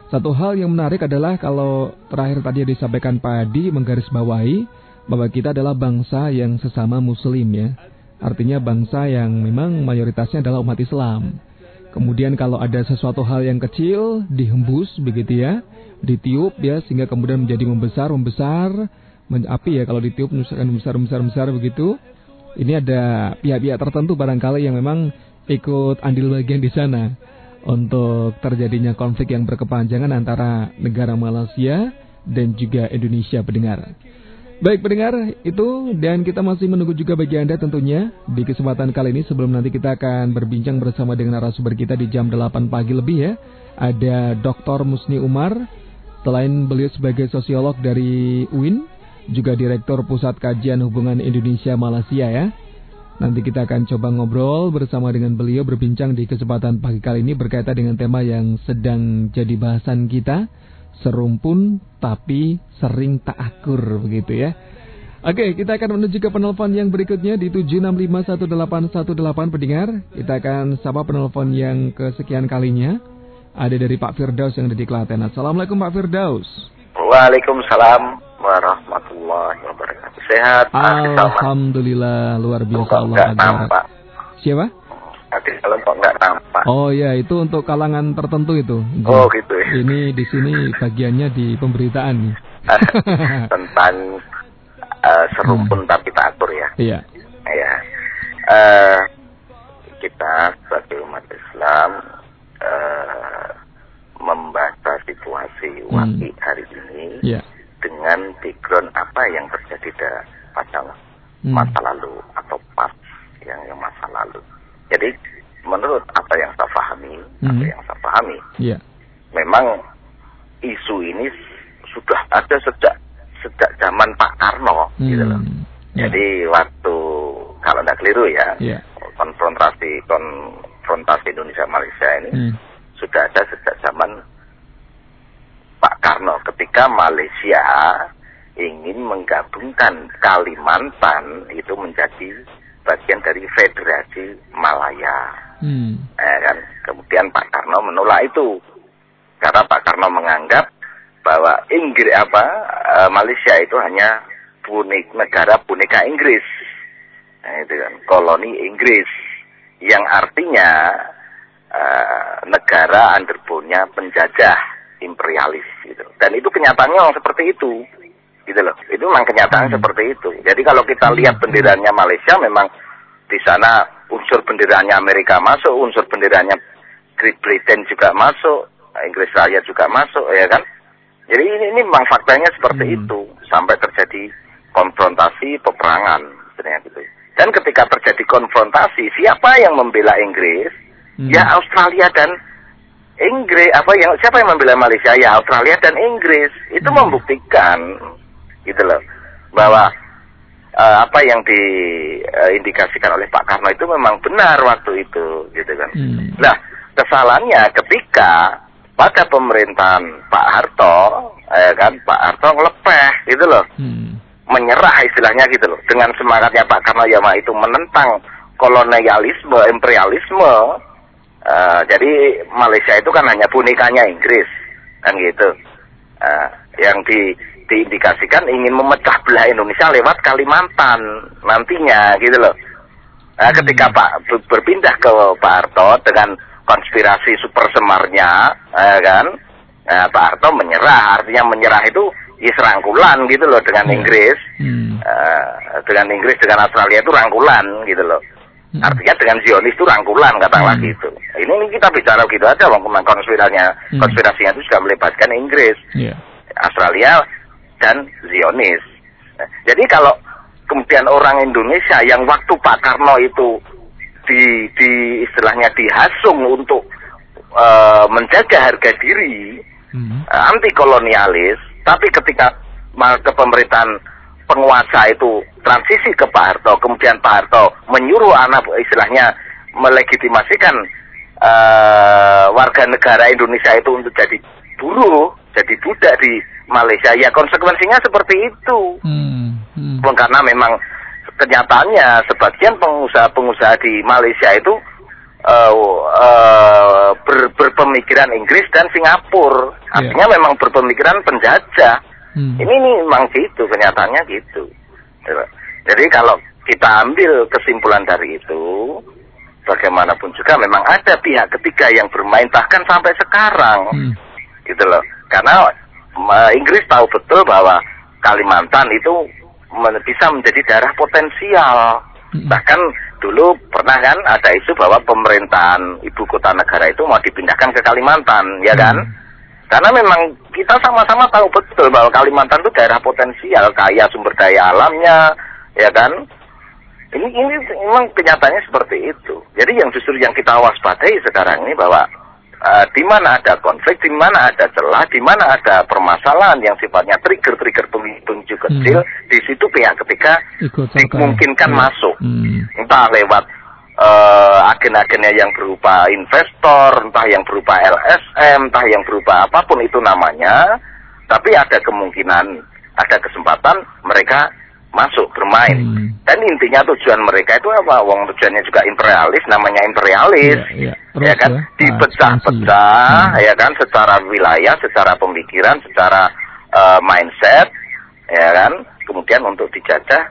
Satu hal yang menarik adalah kalau terakhir tadi disampaikan Pak Adi menggarisbawahi bahwa kita adalah bangsa yang sesama muslim ya. Artinya bangsa yang memang mayoritasnya adalah umat Islam. Kemudian kalau ada sesuatu hal yang kecil dihembus begitu ya, ditiup ya sehingga kemudian menjadi membesar membesar men api ya kalau ditiup misalkan membesar membesar membesar begitu. Ini ada pihak-pihak tertentu barangkali yang memang ikut andil bagian di sana untuk terjadinya konflik yang berkepanjangan antara negara Malaysia dan juga Indonesia pendengar. Baik pendengar, itu dan kita masih menunggu juga bagi Anda tentunya di kesempatan kali ini sebelum nanti kita akan berbincang bersama dengan narasumber kita di jam 8 pagi lebih ya. Ada Dr. Musni Umar, selain beliau sebagai sosiolog dari UIN, juga Direktur Pusat Kajian Hubungan Indonesia Malaysia ya. Nanti kita akan coba ngobrol bersama dengan beliau berbincang di kesempatan pagi kali ini berkaitan dengan tema yang sedang jadi bahasan kita, serumpun tapi sering tak akur begitu ya. Oke, kita akan menuju ke penelpon yang berikutnya di 7651818 pendengar. Kita akan sapa penelpon yang kesekian kalinya. Ada dari Pak Firdaus yang ada di Klaten. Assalamualaikum Pak Firdaus. Waalaikumsalam warahmatullahi wabarakatuh. Sehat. Alhamdulillah luar biasa Allah nampak. Siapa? Hati kalau kok enggak nampak. Oh ya, itu untuk kalangan tertentu itu. Oh gitu ya. Ini di sini bagiannya di pemberitaan nih. Tentang uh, serumpun hmm. tapi atur ya. Iya. Iya. Uh, kita sebagai umat Islam uh, membaca situasi hmm. wakil hari ini yeah. Dengan background apa yang terjadi pada hmm. masa lalu atau pas yang yang masa lalu. Jadi menurut apa yang saya pahami, hmm. apa yang saya pahami, yeah. memang isu ini sudah ada sejak sejak zaman Pak Karno, hmm. gitu loh. Yeah. Jadi waktu kalau tidak keliru ya, yeah. konfrontasi konfrontasi Indonesia Malaysia ini. Hmm sudah ada sejak zaman Pak Karno ketika Malaysia ingin menggabungkan Kalimantan itu menjadi bagian dari Federasi Malaya. Hmm. Eh, kan? Kemudian Pak Karno menolak itu karena Pak Karno menganggap bahwa Inggris apa uh, Malaysia itu hanya bunik negara boneka Inggris, nah, itu kan koloni Inggris yang artinya uh, negara underbone-nya penjajah imperialis gitu. Dan itu kenyataannya seperti itu. Gitu loh. Itu memang kenyataan hmm. seperti itu. Jadi kalau kita lihat benderanya Malaysia memang di sana unsur benderanya Amerika masuk, unsur benderanya Great Britain juga masuk, Inggris Raya juga masuk, ya kan? Jadi ini, ini memang faktanya seperti hmm. itu sampai terjadi konfrontasi peperangan sebenarnya gitu. Dan ketika terjadi konfrontasi, siapa yang membela Inggris? Hmm. Ya Australia dan Inggris apa yang siapa yang membela Malaysia? Ya Australia dan Inggris. Itu hmm. membuktikan gitu loh bahwa uh, apa yang diindikasikan uh, oleh Pak Karno itu memang benar waktu itu gitu kan. Hmm. Nah, kesalahannya ketika pada pemerintahan Pak Harto, eh, kan Pak Harto ngelepeh gitu loh. Hmm. Menyerah istilahnya gitu loh. Dengan semangatnya Pak Karno Yama itu menentang kolonialisme, imperialisme. Uh, jadi Malaysia itu kan hanya bonekanya Inggris kan gitu. Uh, yang di diindikasikan ingin memecah belah Indonesia lewat Kalimantan nantinya gitu loh. Nah, ketika. Pak berpindah ke Pak Harto dengan konspirasi super semarnya, eh, kan, nah, Pak Harto menyerah. Artinya menyerah itu ya rangkulan gitu loh dengan hmm. Inggris, hmm. Uh, dengan Inggris dengan Australia itu rangkulan gitu loh. Hmm. Artinya dengan Zionis itu rangkulan katakanlah hmm. gitu. Ini, ini kita bicara gitu aja, bang konspirasinya, hmm. konspirasinya itu juga melibatkan Inggris, yeah. Australia dan Zionis. Jadi kalau kemudian orang Indonesia yang waktu Pak Karno itu di, di istilahnya dihasung untuk uh, menjaga harga diri hmm. uh, anti kolonialis, tapi ketika kepemerintahan penguasa itu transisi ke Pak Harto, kemudian Pak Harto menyuruh anak istilahnya melegitimasikan uh, warga negara Indonesia itu untuk jadi buruh, jadi budak di Malaysia ya konsekuensinya seperti itu hmm, hmm. karena memang kenyataannya sebagian pengusaha-pengusaha di Malaysia itu uh, uh, ber, berpemikiran Inggris dan Singapura iya. artinya yeah. memang berpemikiran penjajah hmm. ini nih memang gitu kenyataannya gitu jadi kalau kita ambil kesimpulan dari itu bagaimanapun juga memang ada pihak ketiga yang bermain bahkan sampai sekarang hmm. gitu loh karena Inggris tahu betul bahwa Kalimantan itu bisa menjadi daerah potensial. Bahkan dulu pernah kan ada isu bahwa pemerintahan ibu kota negara itu mau dipindahkan ke Kalimantan, ya kan? Hmm. Karena memang kita sama-sama tahu betul bahwa Kalimantan itu daerah potensial, kaya sumber daya alamnya, ya kan? Ini ini memang kenyataannya seperti itu. Jadi yang justru yang kita waspadai sekarang ini bahwa uh, di mana ada konflik, di mana ada celah, di mana ada permasalahan yang sifatnya trigger-trigger pemicu kecil, hmm. di situ pihak ketiga dimungkinkan hmm. masuk, hmm. entah lewat uh, agen-agennya yang berupa investor, entah yang berupa LSM, entah yang berupa apa pun itu namanya, tapi ada kemungkinan, ada kesempatan mereka masuk bermain. Hmm. Dan intinya tujuan mereka itu apa? Wong tujuannya juga imperialis, namanya imperialis. Ya, ya. ya kan? Ya. Dipecah-pecah, hmm. ya kan? Secara wilayah, secara pemikiran, secara uh, mindset, ya kan? Kemudian untuk dijajah,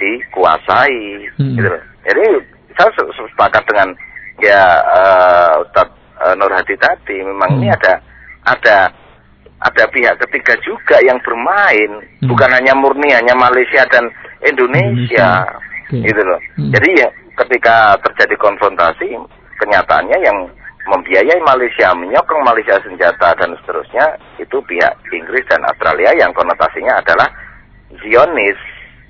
dikuasai. Hmm. Gitu. Jadi saya sepakat dengan ya uh, Ustadz uh, Nur Hadi tadi. Memang hmm. ini ada ada ada pihak ketiga juga yang bermain, hmm. bukan hanya murni hanya Malaysia dan Indonesia, Indonesia. Okay. gitu loh. Hmm. Jadi ya ketika terjadi konfrontasi, kenyataannya yang membiayai Malaysia, menyokong Malaysia senjata dan seterusnya itu pihak Inggris dan Australia yang konotasinya adalah Zionis,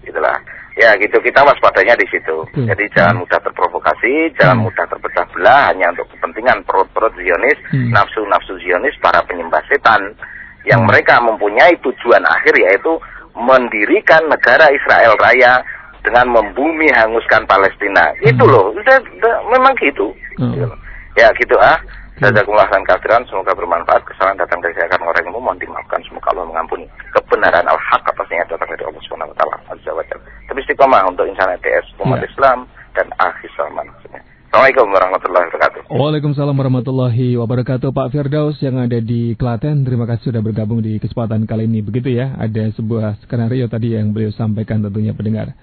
gitulah. Ya gitu kita waspadanya di situ. Hmm. Jadi jangan mudah terprovokasi, jangan hmm. mudah terpecah belah hanya untuk kepentingan perut-perut Zionis, hmm. nafsu-nafsu Zionis para penyembah setan yang mereka mempunyai tujuan akhir yaitu mendirikan negara Israel Raya dengan membumi hanguskan Palestina. Hmm. Itu loh, udah, udah, memang gitu. Hmm. Ya gitu ah. Jazakumullah dan kafiran, semoga bermanfaat. Kesalahan datang dari saya akan orang yang mohon dimaafkan. Semoga Allah mengampuni. Kebenaran al-haq atasnya datang dari Allah Subhanahu wa taala. Tapi istiqomah untuk insan ETS umat ya. Islam dan akhir zaman. Assalamualaikum warahmatullahi wabarakatuh. Waalaikumsalam warahmatullahi wabarakatuh. Pak Firdaus yang ada di Klaten, terima kasih sudah bergabung di kesempatan kali ini. Begitu ya, ada sebuah skenario tadi yang beliau sampaikan tentunya pendengar.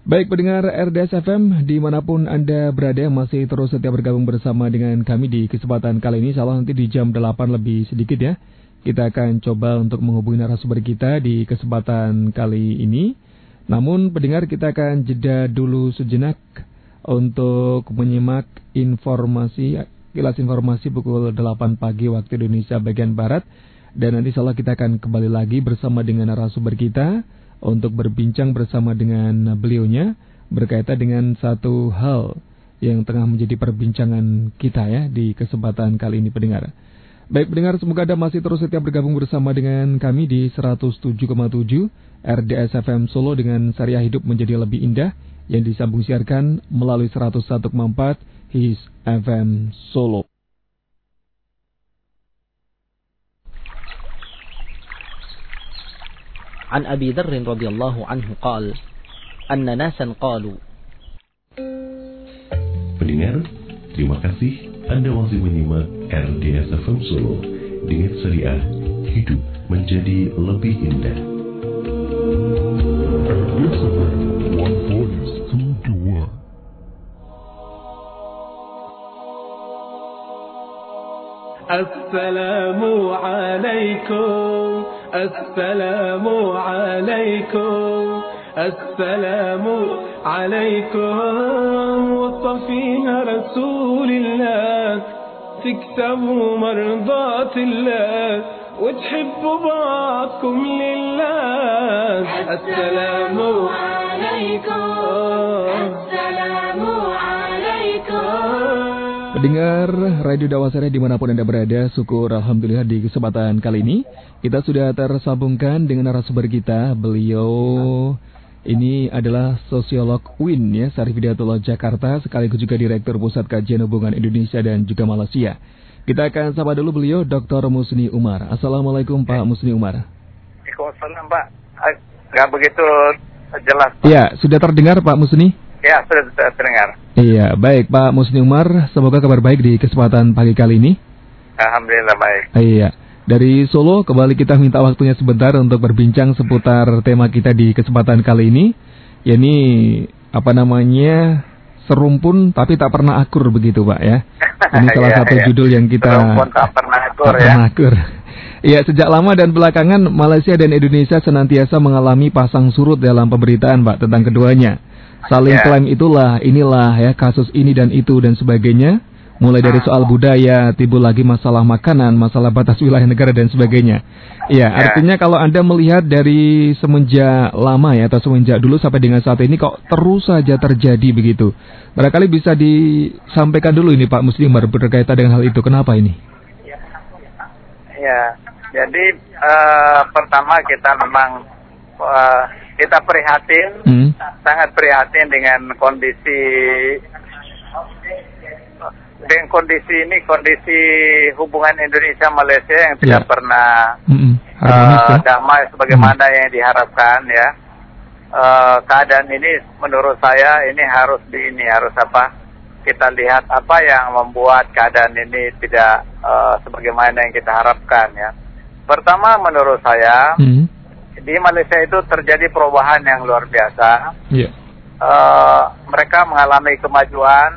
Baik pendengar RDS FM, di mana pun Anda berada masih terus setiap bergabung bersama dengan kami di kesempatan kali ini. Salah nanti di jam 8 lebih sedikit ya. Kita akan coba untuk menghubungi narasumber kita di kesempatan kali ini. Namun pendengar kita akan jeda dulu sejenak untuk menyimak informasi kilas informasi pukul 8 pagi waktu Indonesia bagian Barat dan nanti salah kita akan kembali lagi bersama dengan narasumber kita untuk berbincang bersama dengan beliaunya berkaitan dengan satu hal yang tengah menjadi perbincangan kita ya di kesempatan kali ini pendengar. Baik pendengar, semoga Anda masih terus setiap bergabung bersama dengan kami di 107,7 RDS FM Solo dengan Syariah Hidup Menjadi Lebih Indah yang disambung siarkan melalui 101,4 His FM Solo. عن أبي ذر رضي الله عنه قال أن ناسا قالوا Pendengar, terima kasih anda masih menyimak RDS FM Solo dengan syariah hidup menjadi lebih indah. RDS FM One Voice to the World. السلام عليكم السلام عليكم السلام عليكم. وصفيها رسول الله تكسبوا مرضات الله وتحبوا بعضكم لله. السلام عليكم. Pendengar Radio Dawasara di mana pun Anda berada, syukur Alhamdulillah di kesempatan kali ini kita sudah tersambungkan dengan narasumber kita. Beliau ini adalah sosiolog UIN ya, Sarif Hidayatullah Jakarta, sekaligus juga Direktur Pusat Kajian Hubungan Indonesia dan juga Malaysia. Kita akan sapa dulu beliau, Dr. Musni Umar. Assalamualaikum Pak Musni Umar. Waalaikumsalam Pak. Enggak begitu jelas. Iya, sudah terdengar Pak Musni? Ya, sudah, sudah terdengar. Iya, baik Pak Musni Umar, semoga kabar baik di kesempatan pagi kali ini. Alhamdulillah baik. Iya. Dari Solo, kembali kita minta waktunya sebentar untuk berbincang seputar tema kita di kesempatan kali ini. Ya ini apa namanya serumpun tapi tak pernah akur begitu Pak ya. Ini salah satu iya. judul yang kita serumpun tak pernah akur tak ya. Pernah akur. Ya sejak lama dan belakangan Malaysia dan Indonesia senantiasa mengalami pasang surut dalam pemberitaan Pak tentang keduanya. Saling ya. klaim itulah, inilah ya kasus ini dan itu dan sebagainya. Mulai dari soal budaya, timbul lagi masalah makanan, masalah batas wilayah negara dan sebagainya. Ya, artinya kalau Anda melihat dari semenjak lama ya atau semenjak dulu sampai dengan saat ini kok terus saja terjadi begitu. Barangkali bisa disampaikan dulu ini Pak Muslim berkaitan dengan hal itu. Kenapa ini? Ya, jadi uh, pertama kita memang uh, kita prihatin, hmm. sangat prihatin dengan kondisi dengan kondisi ini kondisi hubungan Indonesia Malaysia yang tidak yeah. pernah mm-hmm. uh, damai sebagaimana mm. yang diharapkan ya uh, keadaan ini menurut saya ini harus di ini harus apa kita lihat apa yang membuat keadaan ini tidak uh, sebagaimana yang kita harapkan ya pertama menurut saya mm. Di Malaysia itu terjadi perubahan yang luar biasa yeah. uh, mereka mengalami kemajuan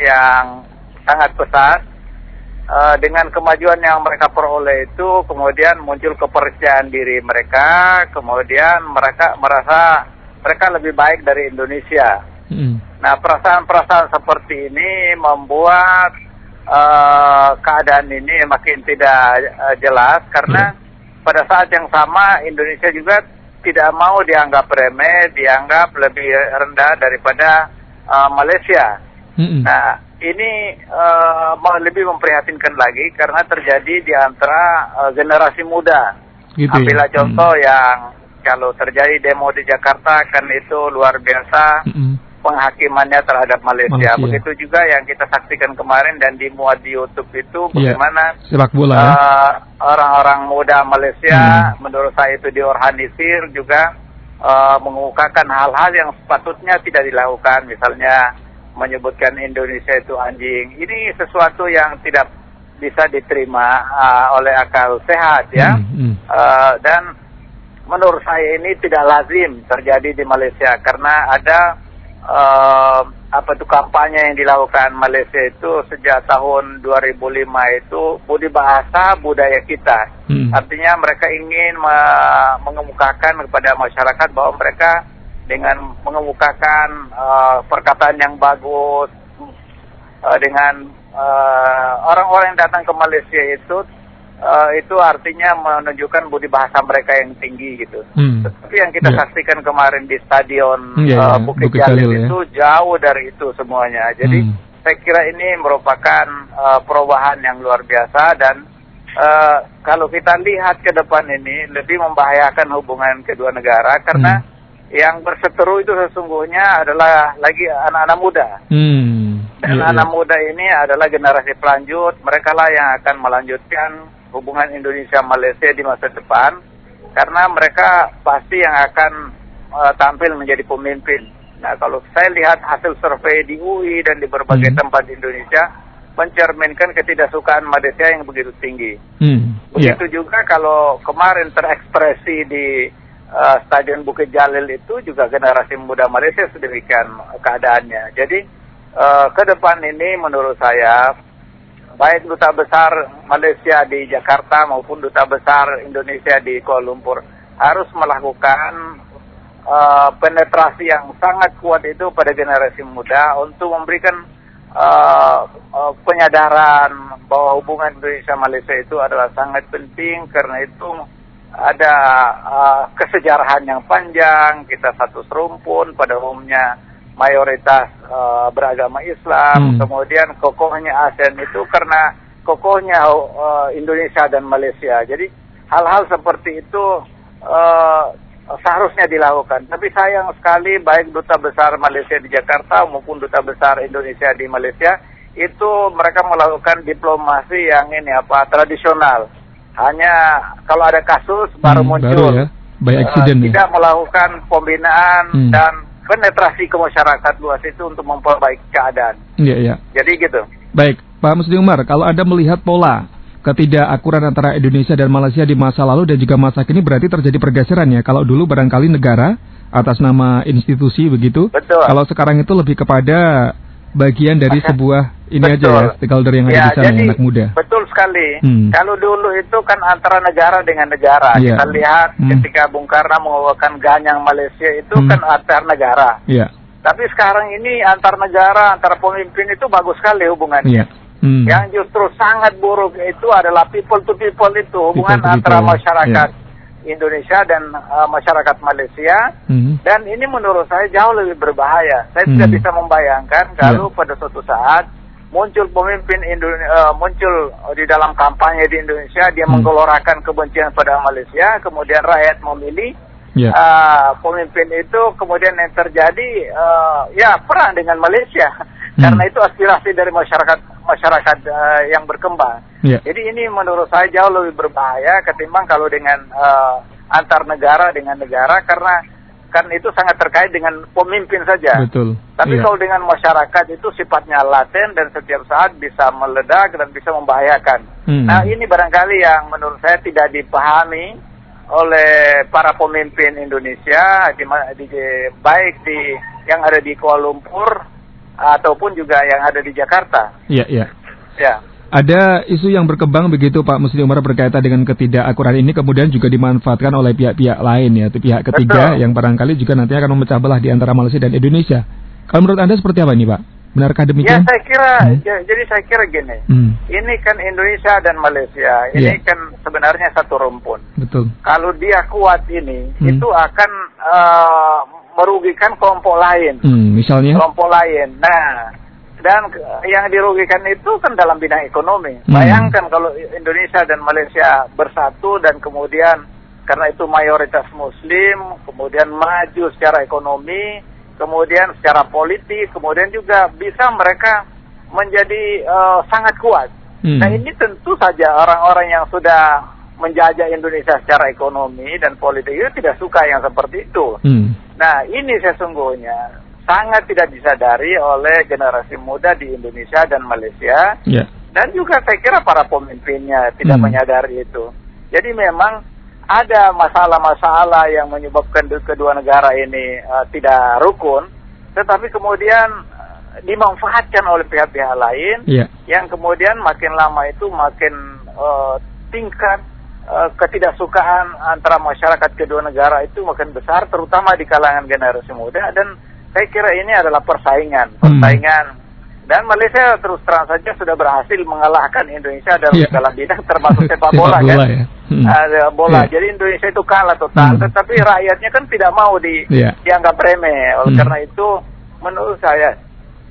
yang sangat pesat. Uh, dengan kemajuan yang mereka peroleh itu kemudian muncul kepercayaan diri mereka, kemudian mereka merasa mereka lebih baik dari Indonesia. Hmm. Nah perasaan-perasaan seperti ini membuat uh, keadaan ini makin tidak uh, jelas karena hmm. Pada saat yang sama Indonesia juga tidak mau dianggap remeh, dianggap lebih rendah daripada uh, Malaysia. Hmm. Nah ini uh, lebih memprihatinkan lagi karena terjadi di antara uh, generasi muda. Gitu ya? Ambillah contoh hmm. yang kalau terjadi demo di Jakarta kan itu luar biasa hmm. Penghakimannya terhadap Malaysia. Malaysia. Begitu juga yang kita saksikan kemarin dan dimuat di YouTube itu iya, bagaimana yeah. sepak bola uh, ya. Eh, orang-orang muda Malaysia hmm. menurut saya itu diorganisir juga uh, mengemukakan hal-hal yang sepatutnya tidak dilakukan misalnya menyebutkan Indonesia itu anjing. Ini sesuatu yang tidak bisa diterima uh, oleh akal sehat ya. Hmm, hmm. Uh, dan menurut saya ini tidak lazim terjadi di Malaysia karena ada uh, apa itu kampanye yang dilakukan Malaysia itu sejak tahun 2005 itu budi bahasa budaya kita. Hmm. Artinya mereka ingin me mengemukakan kepada masyarakat bahwa mereka dengan mengemukakan uh, perkataan yang bagus uh, dengan uh, orang-orang yang datang ke Malaysia itu uh, itu artinya menunjukkan budi bahasa mereka yang tinggi gitu. Hmm. Tetapi yang kita yeah. saksikan kemarin di stadion yeah, uh, iya. Bukit, Bukit Jalil itu ya. jauh dari itu semuanya. Jadi hmm. saya kira ini merupakan uh, perubahan yang luar biasa dan uh, kalau kita lihat ke depan ini lebih membahayakan hubungan kedua negara karena hmm. yang berseteru itu sesungguhnya adalah lagi anak-anak muda. Hmm. Dan ya, anak ya. muda ini adalah generasi pelanjut, mereka lah yang akan melanjutkan hubungan Indonesia Malaysia di masa depan karena mereka pasti yang akan uh, tampil menjadi pemimpin. Nah, kalau saya lihat hasil survei di UI dan di berbagai hmm. tempat di Indonesia mencerminkan ketidaksukaan Malaysia yang begitu tinggi. Hmm, begitu yeah. juga kalau kemarin terekspresi di uh, Stadion Bukit Jalil itu juga generasi muda Malaysia sedemikian keadaannya. Jadi uh, ke depan ini menurut saya baik duta besar Malaysia di Jakarta maupun duta besar Indonesia di Kuala Lumpur harus melakukan uh, penetrasi yang sangat kuat itu pada generasi muda untuk memberikan uh, uh, penyadaran bahwa hubungan Indonesia Malaysia itu adalah sangat penting. Karena itu ada uh, kesejarahan yang panjang kita satu serumpun pada umumnya mayoritas uh, beragama Islam hmm. kemudian kokohnya ASEAN itu karena kokohnya uh, Indonesia dan Malaysia jadi hal-hal seperti itu uh, seharusnya dilakukan. Tapi sayang sekali baik duta besar Malaysia di Jakarta maupun duta besar Indonesia di Malaysia itu mereka melakukan diplomasi yang ini apa tradisional. Hanya kalau ada kasus baru hmm, muncul. Baru ya. By accident uh, ya. Tidak melakukan pembinaan hmm. dan penetrasi ke masyarakat luas itu untuk memperbaiki keadaan. Iya, iya. Jadi gitu. Baik, Pak Muslim Umar, kalau Anda melihat pola ketidakakuran antara Indonesia dan Malaysia di masa lalu dan juga masa kini berarti terjadi pergeseran ya. Kalau dulu barangkali negara atas nama institusi begitu. Betul. Kalau sekarang itu lebih kepada bagian dari sebuah ini betul. aja ya stakeholder yang ya, ada di sana jadi, anak muda. Betul sekali. Hmm. Kalau dulu itu kan antara negara dengan negara. Ya. Kita lihat hmm. ketika Bung Karno mengeluarkan ganyang Malaysia itu hmm. kan antar negara. Ya. Tapi sekarang ini antar negara, antar pemimpin itu bagus sekali hubungannya. Ya. Hmm. Yang justru sangat buruk itu adalah people to people itu hubungan people antara people. masyarakat yeah. Indonesia dan uh, masyarakat Malaysia. Hmm. Dan ini menurut saya jauh lebih berbahaya. Saya hmm. tidak bisa membayangkan kalau yeah. pada suatu saat muncul pemimpin Indonesia uh, muncul di dalam kampanye di Indonesia dia hmm. menggelorakan kebencian pada Malaysia, kemudian rakyat memilih yeah. Ya. uh, pemimpin itu kemudian yang terjadi uh, ya perang dengan Malaysia hmm. Karena itu aspirasi dari masyarakat masyarakat uh, yang berkembang. Yeah. Jadi ini menurut saya jauh lebih berbahaya ketimbang kalau dengan uh, antar negara dengan negara karena kan itu sangat terkait dengan pemimpin saja. Betul. Tapi yeah. kalau dengan masyarakat itu sifatnya laten dan setiap saat bisa meledak dan bisa membahayakan. Hmm. Nah ini barangkali yang menurut saya tidak dipahami oleh para pemimpin Indonesia di, di baik di yang ada di Kuala Lumpur ataupun juga yang ada di Jakarta. Iya, iya. Ya. Ada isu yang berkembang begitu Pak Muslim Umar berkaitan dengan ketidakakuran ini kemudian juga dimanfaatkan oleh pihak-pihak lain ya, pihak ketiga Betul. yang barangkali juga nanti akan memecah belah di antara Malaysia dan Indonesia. Kalau menurut Anda seperti apa ini Pak? Benarkah demikian? Ya saya kira, hmm. jadi saya kira gini, hmm. ini kan Indonesia dan Malaysia, ini yeah. kan sebenarnya satu rumpun. Betul. Kalau dia kuat ini, hmm. itu akan uh, merugikan kelompok lain. Hmm, misalnya? Kelompok lain. Nah, dan yang dirugikan itu kan dalam bidang ekonomi. Hmm. Bayangkan kalau Indonesia dan Malaysia bersatu dan kemudian karena itu mayoritas Muslim, kemudian maju secara ekonomi, kemudian secara politik, kemudian juga bisa mereka menjadi uh, sangat kuat. Hmm. Nah ini tentu saja orang-orang yang sudah menjajah Indonesia secara ekonomi dan politik itu tidak suka yang seperti itu. Hmm. Nah ini sesungguhnya sangat tidak disadari oleh generasi muda di Indonesia dan Malaysia. Yeah. Dan juga saya kira para pemimpinnya tidak hmm. menyadari itu. Jadi memang ada masalah-masalah yang menyebabkan kedua negara ini uh, tidak rukun, tetapi kemudian uh, dimanfaatkan oleh pihak-pihak lain, yeah. yang kemudian makin lama itu makin uh, tingkat ketidaksukaan antara masyarakat kedua negara itu makin besar, terutama di kalangan generasi muda. Dan saya kira ini adalah persaingan, hmm. persaingan. Hmm. Dan Malaysia terus terang saja sudah berhasil mengalahkan Indonesia dalam yeah. segala bidang, termasuk sepak bola, kan. Ya. Hmm. Uh, bola. Yeah. Jadi Indonesia itu kalah total, hmm. tetapi rakyatnya kan tidak mau di yeah. dianggap remeh. Oleh hmm. karena itu, menurut saya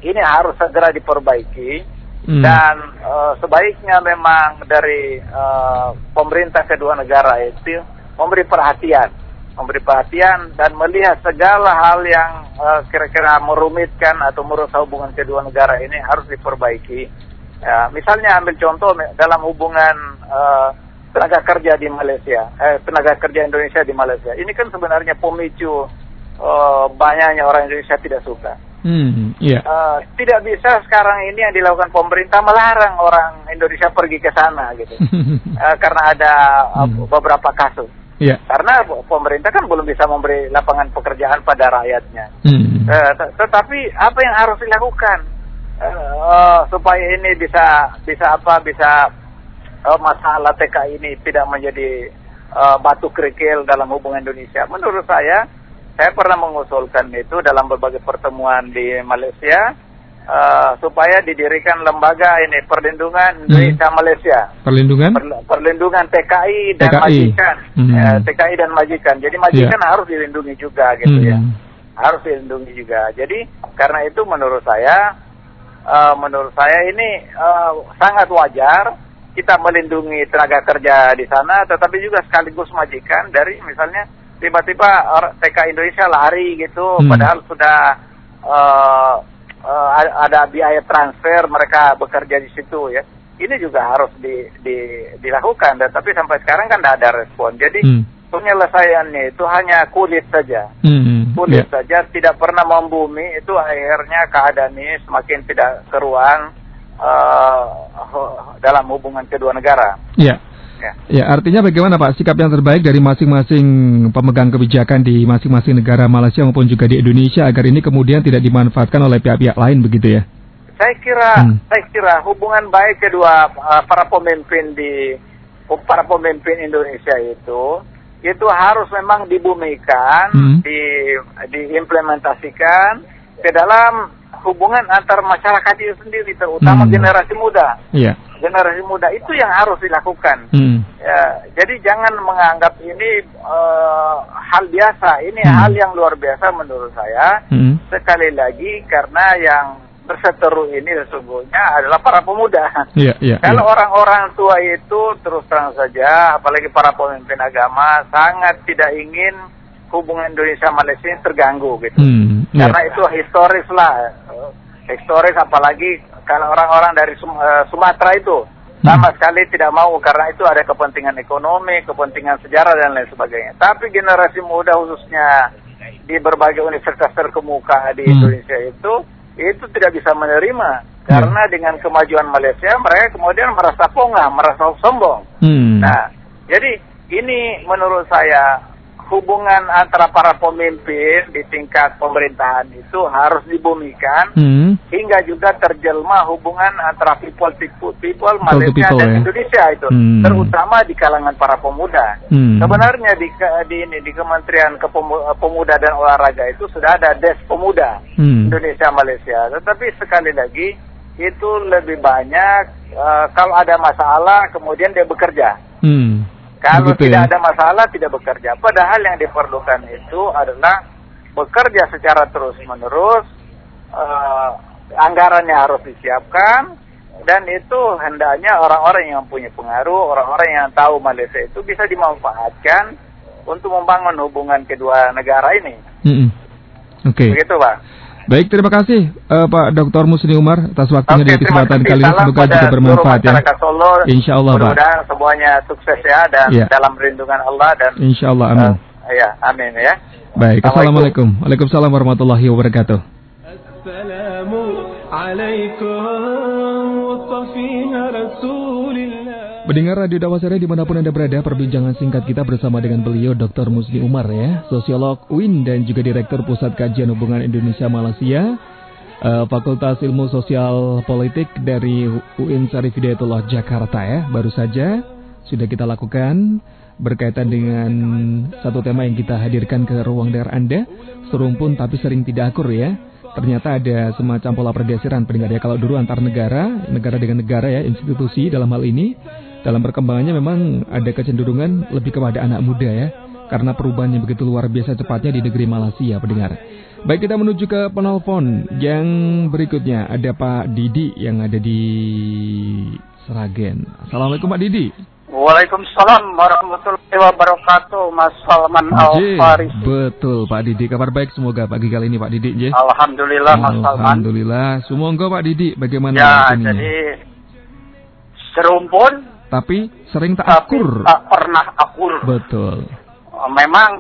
ini harus segera diperbaiki Hmm. Dan uh, sebaiknya memang dari uh, pemerintah kedua negara itu memberi perhatian, memberi perhatian dan melihat segala hal yang uh, kira-kira merumitkan atau merusak hubungan kedua negara ini harus diperbaiki. Ya, misalnya ambil contoh dalam hubungan tenaga kerja di Malaysia, eh, tenaga kerja Indonesia di Malaysia. Ini kan sebenarnya pemicu banyaknya orang Indonesia tidak suka. Hmm, yeah. Iya. uh, tidak bisa sekarang ini yang dilakukan pemerintah melarang orang Indonesia pergi ke sana gitu, uh, karena ada uh, hmm. beberapa kasus. Yeah. Karena pemerintah kan belum bisa memberi lapangan pekerjaan pada rakyatnya. Hmm. Uh, tetapi apa yang harus dilakukan uh, uh, supaya ini bisa bisa apa bisa uh, masalah TK ini tidak menjadi uh, batu kerikil dalam hubungan Indonesia? Menurut saya saya pernah mengusulkan itu dalam berbagai pertemuan di Malaysia uh, supaya didirikan lembaga ini perlindungan hmm. Malaysia. Perlindungan? Per, perlindungan TKI dan TKI. majikan. Hmm. Uh, TKI dan majikan. Jadi majikan yeah. harus dilindungi juga gitu ya. hmm. ya. Harus dilindungi juga. Jadi karena itu menurut saya uh, menurut saya ini uh, sangat wajar kita melindungi tenaga kerja di sana tetapi juga sekaligus majikan dari misalnya tiba-tiba TK Indonesia lari gitu hmm. padahal sudah uh, uh, ada biaya transfer mereka bekerja di situ ya ini juga harus di, di, dilakukan dan tapi sampai sekarang kan tidak ada respon jadi hmm. penyelesaiannya itu hanya kulit saja hmm. kulit yeah. saja tidak pernah membumi itu akhirnya keadaan ini semakin tidak keruan uh, dalam hubungan kedua negara yeah. Ya. ya, artinya bagaimana Pak sikap yang terbaik dari masing-masing pemegang kebijakan di masing-masing negara Malaysia maupun juga di Indonesia agar ini kemudian tidak dimanfaatkan oleh pihak-pihak lain begitu ya? Saya kira, hmm. saya kira hubungan baik kedua uh, para pemimpin di para pemimpin Indonesia itu itu harus memang dibumikan, hmm. di diimplementasikan ke dalam hubungan antar masyarakat itu sendiri, terutama hmm. generasi muda. Yeah generasi muda itu yang harus dilakukan. Hmm. Ya, jadi jangan menganggap ini uh, hal biasa. Ini hmm. hal yang luar biasa menurut saya. Hmm. Sekali lagi karena yang berseteru ini sesungguhnya adalah para pemuda. Yeah, yeah, Kalau yeah. orang-orang tua itu terus terang saja, apalagi para pemimpin agama sangat tidak ingin hubungan Indonesia Malaysia terganggu gitu. Hmm, yeah. Karena itu historis lah, historis apalagi kalau orang-orang dari Sum uh, Sumatera itu sama hmm. sekali tidak mau karena itu ada kepentingan ekonomi, kepentingan sejarah dan lain sebagainya. Tapi generasi muda khususnya di berbagai universitas terkemuka di hmm. Indonesia itu itu tidak bisa menerima hmm. karena dengan kemajuan Malaysia mereka kemudian merasa pongah, merasa sombong. Hmm. Nah, jadi ini menurut saya hubungan antara para pemimpin di tingkat pemerintahan itu harus dibumikan hmm. hingga juga terjelma hubungan antara people people, people Malaysia people, dan ya? Indonesia itu hmm. terutama di kalangan para pemuda. Hmm. Sebenarnya di di ini di Kementerian Pemuda dan Olahraga itu sudah ada des pemuda hmm. Indonesia Malaysia. Tetapi sekali lagi itu lebih banyak uh, kalau ada masalah kemudian dia bekerja. Hmm. Kalau Begitu tidak ya? ada masalah tidak bekerja. Padahal yang diperlukan itu adalah bekerja secara terus menerus, uh, anggarannya harus disiapkan dan itu hendaknya orang-orang yang punya pengaruh, orang-orang yang tahu Malaysia itu bisa dimanfaatkan untuk membangun hubungan kedua negara ini. Mm -hmm. Oke. Okay. Begitu, Pak. Baik, terima kasih uh, Pak Dr. Musni Umar atas waktunya di kesempatan kali ini. Semoga juga bermanfaat ya. Solo, Insya Allah Pak. semuanya sukses ya dan ya. dalam perlindungan Allah dan Insya Allah amin. Uh, ya, amin ya. Baik, Assalamualaikum. Waalaikumsalam warahmatullahi wabarakatuh. Mendengar Radio Dawasara di mana pun Anda berada, perbincangan singkat kita bersama dengan beliau Dr. Musni Umar ya, sosiolog UIN dan juga Direktur Pusat Kajian Hubungan Indonesia Malaysia, uh, Fakultas Ilmu Sosial Politik dari UIN Syarif Hidayatullah Jakarta ya. Baru saja sudah kita lakukan berkaitan dengan satu tema yang kita hadirkan ke ruang dengar Anda, serumpun tapi sering tidak akur ya. Ternyata ada semacam pola pergeseran pendengar ya kalau dulu antar negara, negara dengan negara ya, institusi dalam hal ini dalam perkembangannya memang ada kecenderungan lebih kepada anak muda ya. karena perubahan yang begitu luar biasa cepatnya di negeri Malaysia, pendengar. Baik kita menuju ke penelpon yang berikutnya ada Pak Didi yang ada di Seragen. Assalamualaikum Pak Didi. Waalaikumsalam warahmatullahi wabarakatuh Mas Salman Al Farisi. Betul Pak Didi, kabar baik semoga pagi kali ini Pak Didi. J. Alhamdulillah Mas Salman. Alhamdulillah, semoga Pak Didi bagaimana Ya, jadi serumpun tapi sering tak akur. Tak pernah akur. Betul. Memang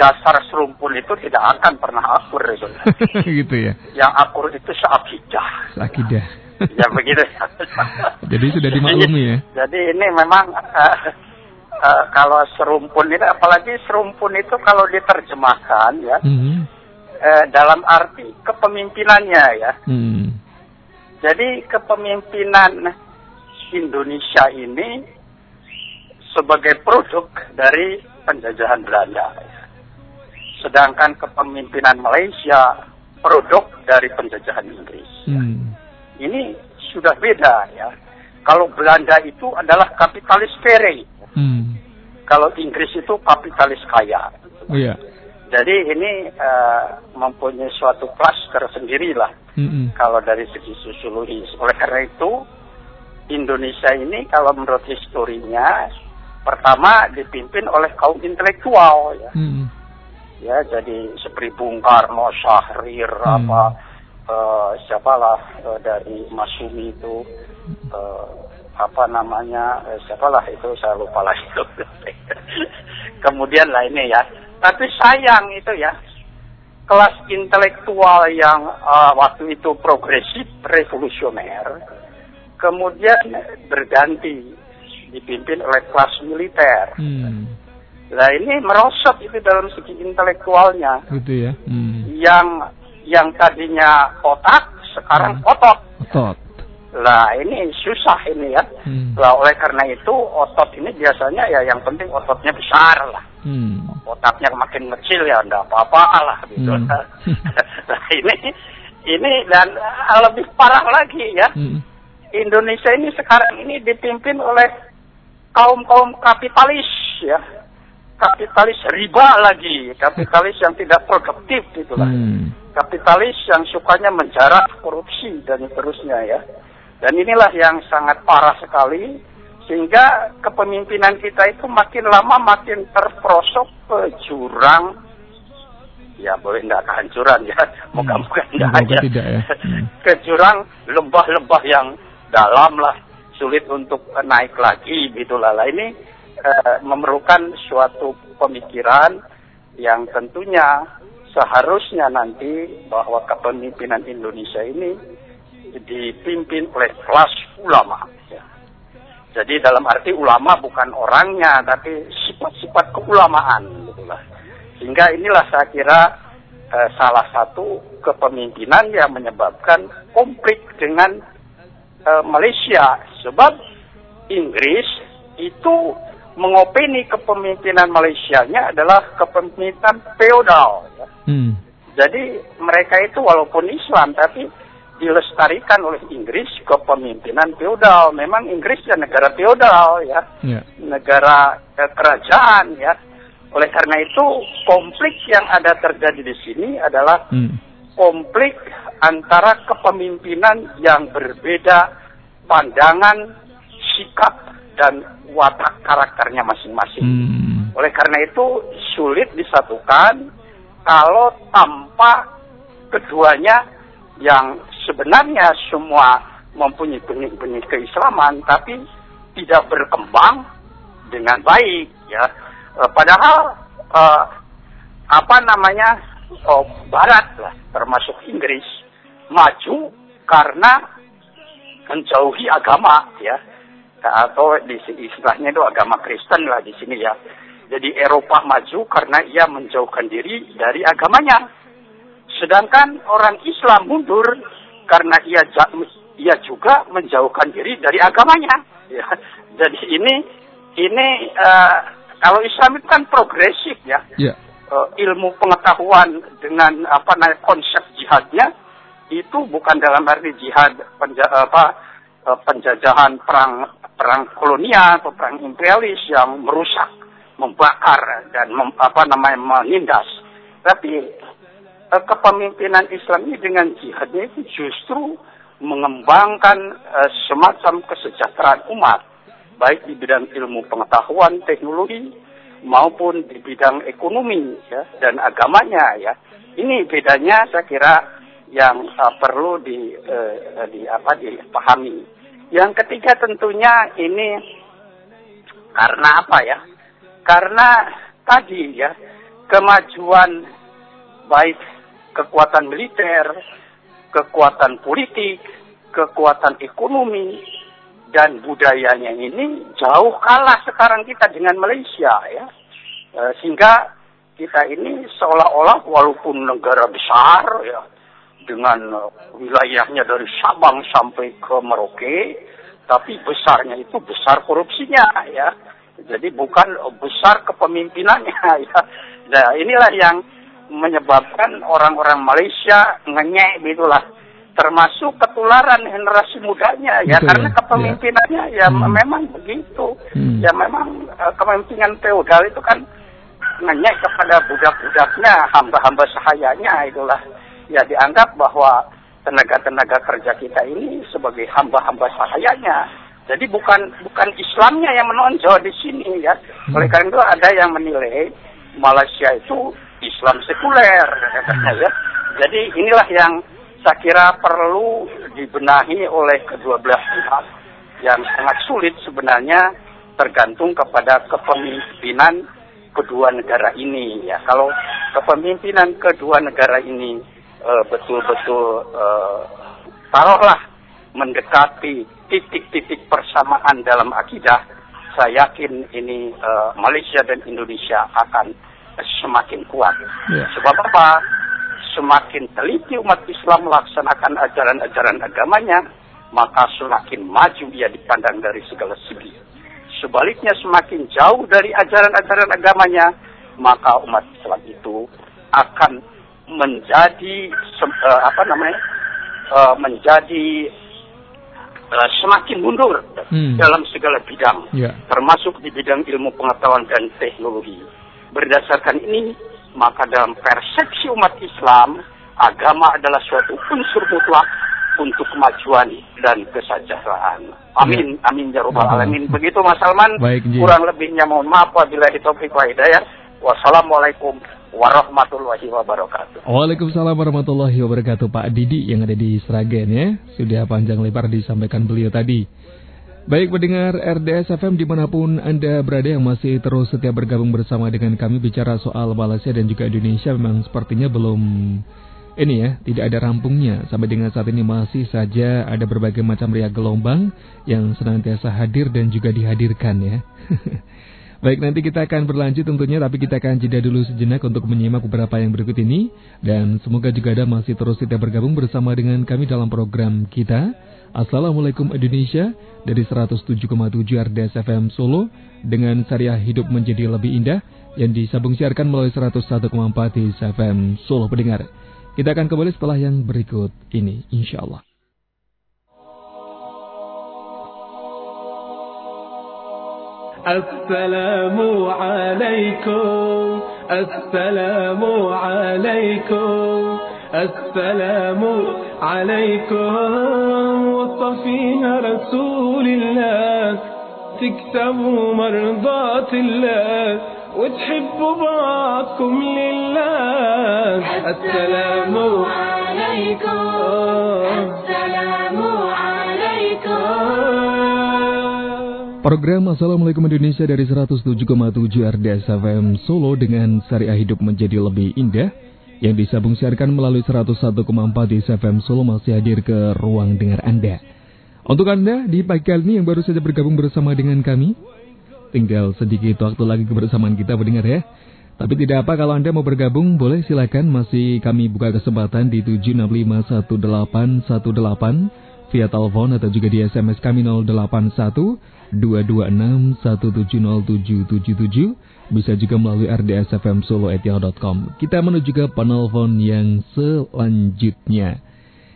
dasar serumpun itu tidak akan pernah akur itu. gitu ya. Yang akur itu seakidah. Seakidah ya begitu. Jadi sudah dimaklumi ya. Jadi ini memang uh, uh, kalau serumpun itu apalagi serumpun itu kalau diterjemahkan ya mm -hmm. uh, dalam arti kepemimpinannya ya. Mm. Jadi kepemimpinan Indonesia ini sebagai produk dari penjajahan Belanda. Sedangkan kepemimpinan Malaysia produk dari penjajahan Inggris. Hmm ini sudah beda ya. Kalau Belanda itu adalah kapitalis kere. Hmm. Kalau Inggris itu kapitalis kaya. Oh, iya. Jadi ini uh, mempunyai suatu kelas tersendiri lah. Mm-hmm. Kalau dari segi sosiologis. Oleh karena itu Indonesia ini kalau menurut historinya pertama dipimpin oleh kaum intelektual ya. Mm-hmm. Ya jadi seperti Bung Karno, Syahrir, mm. apa uh, siapalah uh, dari Masumi itu uh, apa namanya uh, siapalah itu saya lupa lah itu kemudian lainnya ya tapi sayang itu ya kelas intelektual yang uh, waktu itu progresif revolusioner kemudian berganti dipimpin oleh kelas militer. Hmm. Nah ini merosot itu dalam segi intelektualnya. Gitu ya. Hmm. Yang yang tadinya otak sekarang hmm. otot. Otot. Lah ini susah ini ya. Hmm. Lah oleh karena itu otot ini biasanya ya yang penting ototnya besar lah. Hmm. Otaknya makin kecil ya enggak apa-apa lah gitu. Hmm. nah ini ini dan lebih parah lagi ya. Hmm. Indonesia ini sekarang ini dipimpin oleh kaum kaum kapitalis ya kapitalis riba lagi, kapitalis yang tidak produktif gitulah. Hmm. Kapitalis yang sukanya menjarak korupsi dan seterusnya ya. Dan inilah yang sangat parah sekali sehingga kepemimpinan kita itu makin lama makin terprosok ke jurang ya boleh tidak kehancuran ya hmm. moga-moga tidak aja tidak ya. hmm. ke jurang lembah-lembah yang dalam lah sulit untuk naik lagi gitulah lah ini eh, memerlukan suatu pemikiran yang tentunya seharusnya nanti bahwa kepemimpinan Indonesia ini dipimpin oleh kelas ulama. Ya. Jadi dalam arti ulama bukan orangnya, tapi sifat-sifat keulamaan, gitulah. Sehingga inilah saya kira eh, salah satu kepemimpinan yang menyebabkan konflik dengan eh, Malaysia, sebab Inggris itu mengopini kepemimpinan Malaysia-nya adalah kepemimpinan feodal. Ya. Hmm. Jadi mereka itu walaupun Islam tapi dilestarikan oleh Inggris kepemimpinan feodal. Memang Inggris ya negara feodal ya, yeah. negara eh, kerajaan ya. Oleh karena itu konflik yang ada terjadi di sini adalah hmm. Konflik antara kepemimpinan yang berbeda pandangan, sikap dan watak karakternya masing-masing. Hmm. Oleh karena itu sulit disatukan kalau tanpa keduanya yang sebenarnya semua mempunyai benih-benih keislaman tapi tidak berkembang dengan baik ya. E, padahal e, apa namanya oh, Barat lah termasuk Inggris maju karena menjauhi agama ya atau di istilahnya itu agama Kristen lah di sini ya. Jadi Eropa maju karena ia menjauhkan diri dari agamanya. Sedangkan orang Islam mundur karena ia ia juga menjauhkan diri dari agamanya. Ya. Jadi ini ini uh, kalau Islam itu kan progresif ya. Yeah. Uh, ilmu pengetahuan dengan apa namanya konsep jihadnya itu bukan dalam arti jihad penja, apa uh, penjajahan perang perang kolonial atau perang imperialis yang merusak membakar dan mem, apa namanya menindas. Tapi uh, kepemimpinan Islam ini dengan jihadnya itu justru mengembangkan uh, semacam kesejahteraan umat, baik di bidang ilmu pengetahuan, teknologi, maupun di bidang ekonomi ya, dan agamanya ya. Ini bedanya saya kira yang uh, perlu di, uh, di apa dipahami. Yang ketiga tentunya ini karena apa ya? Karena tadi ya kemajuan baik kekuatan militer, kekuatan politik, kekuatan ekonomi, dan budayanya ini jauh kalah sekarang kita dengan Malaysia ya. E, sehingga kita ini seolah-olah walaupun negara besar ya dengan wilayahnya dari Sabang sampai ke Merauke, tapi besarnya itu besar korupsinya ya. Jadi bukan besar kepemimpinannya ya. Nah, inilah yang menyebabkan orang-orang Malaysia ngenyek gitulah termasuk ketularan generasi mudanya ya Betul, karena ya. kepemimpinannya ya, ya hmm. memang begitu hmm. ya memang uh, kepemimpinan feodal itu kan ngenyek kepada budak-budaknya hamba-hamba sahayanya itulah ya dianggap bahwa tenaga-tenaga kerja kita ini sebagai hamba-hamba sahayanya jadi bukan bukan Islamnya yang menonjol di sini ya hmm. oleh karena itu ada yang menilai Malaysia itu Islam sekuler ya jadi inilah yang saya kira perlu dibenahi oleh kedua belah pihak yang sangat sulit sebenarnya tergantung kepada kepemimpinan kedua negara ini. Ya kalau kepemimpinan kedua negara ini eh, betul-betul uh, uh, taruhlah mendekati titik-titik persamaan dalam akidah saya yakin ini uh, Malaysia dan Indonesia akan semakin kuat. Yeah. sebab apa semakin teliti umat Islam melaksanakan ajaran-ajaran agamanya, maka semakin maju ia dipandang dari segala segi. Sebaliknya semakin jauh dari ajaran-ajaran agamanya, maka umat Islam itu akan menjadi uh, apa namanya? Uh, menjadi uh, semakin mundur hmm. dalam segala bidang, yeah. termasuk di bidang ilmu pengetahuan dan teknologi. Berdasarkan ini, maka dalam persepsi umat Islam, agama adalah suatu unsur mutlak untuk kemajuan dan kesejahteraan. Amin, ya. amin ya rabbal alamin. Begitu Mas Salman. Baik, kurang lebihnya mohon maaf apabila ditopik wa hidayah. Wassalamualaikum warahmatullahi wabarakatuh. Waalaikumsalam warahmatullahi wabarakatuh Pak Didi yang ada di Sragen ya. Sudah panjang lebar disampaikan beliau tadi. Baik pendengar RDS FM di mana pun Anda berada yang masih terus setiap bergabung bersama dengan kami bicara soal Malaysia dan juga Indonesia memang sepertinya belum ini ya, tidak ada rampungnya. Sampai dengan saat ini masih saja ada berbagai macam riak gelombang yang senantiasa hadir dan juga dihadirkan ya. Baik, nanti kita akan berlanjut tentunya, tapi kita akan jeda dulu sejenak untuk menyimak beberapa yang berikut ini. Dan semoga juga ada masih terus setiap bergabung bersama dengan kami dalam program kita Assalamualaikum Indonesia dari 107,7 RDS FM Solo dengan syariah hidup menjadi lebih indah yang disambung siarkan melalui 101,4 FM Solo pendengar. Kita akan kembali setelah yang berikut ini insya Allah. Assalamualaikum Assalamualaikum السلام عليكم وصفيها رسول الله تكسبوا مرضات الله وتحبوا بعضكم لله. السلام عليكم. Program Assalamualaikum Indonesia dari 107,7 RDS FM Solo dengan syariah hidup menjadi lebih indah yang disambung siarkan melalui 101,4 di FM Solo masih hadir ke ruang dengar Anda. Untuk Anda di pagi kali ini yang baru saja bergabung bersama dengan kami, tinggal sedikit waktu lagi kebersamaan kita mendengar ya. Tapi tidak apa kalau Anda mau bergabung, boleh silakan masih kami buka kesempatan di 7651818 via telepon atau juga di SMS kami 081 226 1707777 bisa juga melalui rdsfmsolo.com. Kita menuju ke penelpon yang selanjutnya.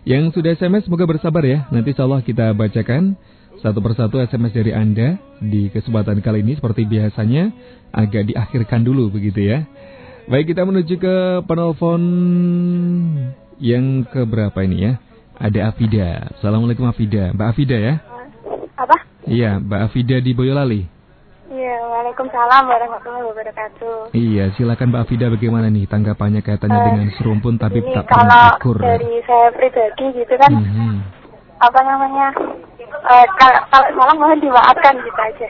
Yang sudah SMS semoga bersabar ya. Nanti insya kita bacakan Satu persatu SMS dari Anda di kesempatan kali ini seperti biasanya agak diakhirkan dulu begitu ya. Baik kita menuju ke penelpon yang keberapa ini ya? Ada Afida. Assalamualaikum Afida. Mbak Afida ya? Apa? Iya, Mbak Afida di Boyolali. Iya, Waalaikumsalam warahmatullahi wabarakatuh. Iya, silakan Mbak Afida bagaimana nih tanggapannya kaitannya uh, dengan serumpun tapi ini, tak kalau akur. dari saya pribadi gitu kan, mm -hmm. apa namanya, uh, kalau, kalau salah mohon dimaafkan gitu aja.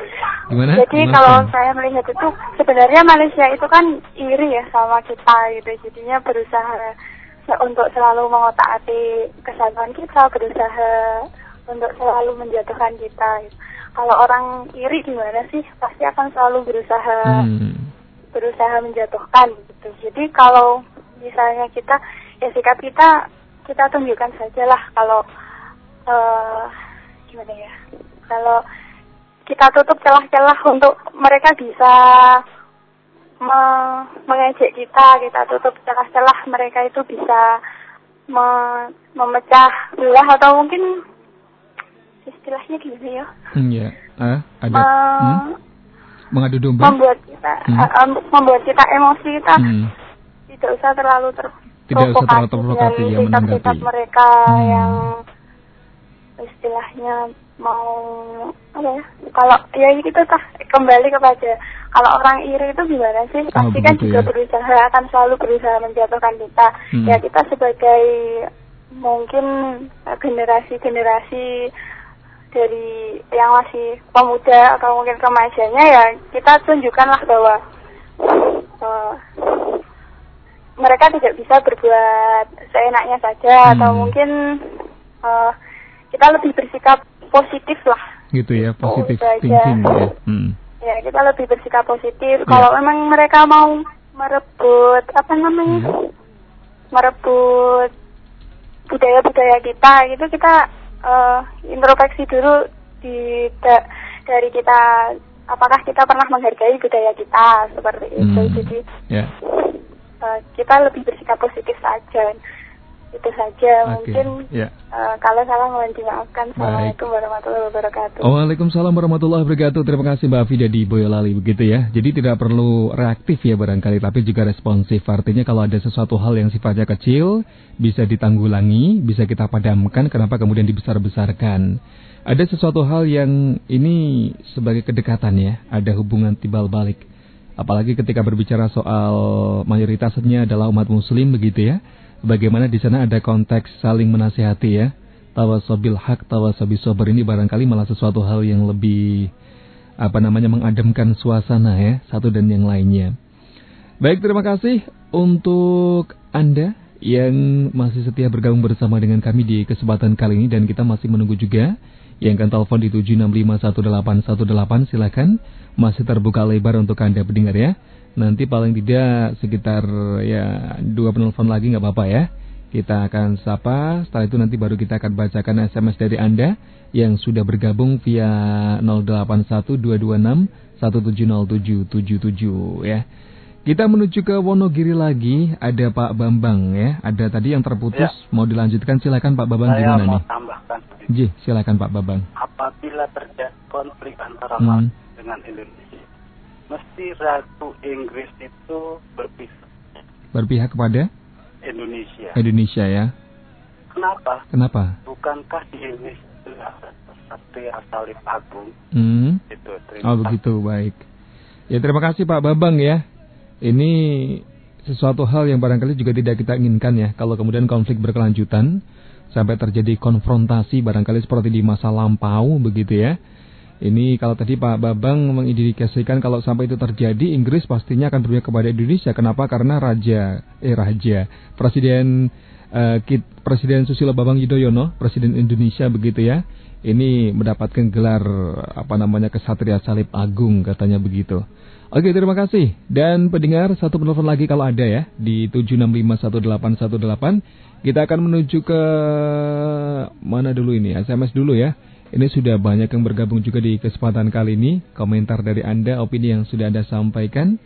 Gimana? Jadi Gimana? kalau saya melihat itu sebenarnya Malaysia itu kan iri ya sama kita gitu, jadinya berusaha untuk selalu mengotak-atik kesalahan kita, berusaha untuk selalu menjatuhkan kita. Kalau orang iri gimana sih pasti akan selalu berusaha hmm. berusaha menjatuhkan gitu jadi kalau misalnya kita ya sikap kita kita tunjukkan sajalah kalau uh, gimana ya kalau kita tutup celah-celah untuk mereka bisa me mengejek kita kita tutup celah-celah mereka itu bisa me memecah belah atau mungkin istilahnya gimana ya? Hmm, ya. Ah, ada. Uh, hmm? Mengadu domba. Membuat kita, hmm. uh, membuat kita emosi kita hmm. tidak usah terlalu ter tidak usah terlalu terprovokasi ya menanggapi. mereka hmm. yang istilahnya mau apa ya? Kalau ya itu tah kembali kepada kalau orang iri itu gimana sih? Oh, Pasti kan juga ya? berusaha akan selalu berusaha menjatuhkan kita. Hmm. Ya kita sebagai mungkin generasi-generasi dari yang masih pemuda atau mungkin remajanya ya kita tunjukkanlah bahwa uh, mereka tidak bisa berbuat seenaknya saja hmm. atau mungkin uh, kita lebih bersikap positif lah gitu ya positif oh, thinking ya hmm. ya kita lebih bersikap positif ya. kalau memang mereka mau merebut apa namanya hmm. merebut budaya-budaya kita gitu kita uh, introspeksi dulu di da, dari kita apakah kita pernah menghargai budaya kita seperti itu hmm. jadi yeah. Ya. uh, kita lebih bersikap positif saja itu saja okay. mungkin yeah. Ya. uh, kalau salah mohon dimaafkan. Assalamualaikum warahmatullahi wabarakatuh. Waalaikumsalam warahmatullahi wabarakatuh. Terima kasih Mbak Fida di Boyolali begitu ya. Jadi tidak perlu reaktif ya barangkali tapi juga responsif. Artinya kalau ada sesuatu hal yang sifatnya kecil bisa ditanggulangi bisa kita padamkan kenapa kemudian dibesar-besarkan? Ada sesuatu hal yang ini sebagai kedekatan ya ada hubungan timbal balik. Apalagi ketika berbicara soal mayoritasnya adalah umat muslim begitu ya bagaimana di sana ada konteks saling menasihati ya. Tawasobil hak, tawasobil sober ini barangkali malah sesuatu hal yang lebih apa namanya mengademkan suasana ya satu dan yang lainnya. Baik terima kasih untuk anda yang masih setia bergabung bersama dengan kami di kesempatan kali ini dan kita masih menunggu juga yang akan telepon di 7651818 silakan masih terbuka lebar untuk anda pendengar ya. Nanti paling tidak sekitar ya dua penelpon lagi nggak apa-apa ya. Kita akan sapa, setelah itu nanti baru kita akan bacakan SMS dari Anda yang sudah bergabung via 081226170777 ya. Kita menuju ke Wonogiri lagi, ada Pak Bambang ya. Ada tadi yang terputus, ya. mau dilanjutkan silakan Pak Bambang Saya gimana mau nih? tambahkan. Ji, silakan Pak Bambang. Apabila terjadi konflik antara hmm. dengan Indonesia mesti Ratu Inggris itu berpihak. Berpihak kepada? Indonesia. Indonesia ya. Kenapa? Kenapa? Bukankah di Indonesia Satria Salib Agung? Hmm. Itu, oh begitu, baik. Ya terima kasih Pak Babang ya. Ini sesuatu hal yang barangkali juga tidak kita inginkan ya. Kalau kemudian konflik berkelanjutan sampai terjadi konfrontasi barangkali seperti di masa lampau begitu ya ini kalau tadi Pak Babang mengindikasikan kalau sampai itu terjadi Inggris pastinya akan berpihak kepada Indonesia. Kenapa? Karena raja, eh raja, presiden Kit, Presiden Susilo Bambang Yudhoyono, presiden Indonesia begitu ya. Ini mendapatkan gelar apa namanya kesatria salib agung katanya begitu. Oke, terima kasih. Dan pendengar, satu penelpon lagi kalau ada ya di 7651818. Kita akan menuju ke mana dulu ini? SMS dulu ya. Ini sudah banyak yang bergabung juga di kesempatan kali ini. Komentar dari Anda, opini yang sudah Anda sampaikan.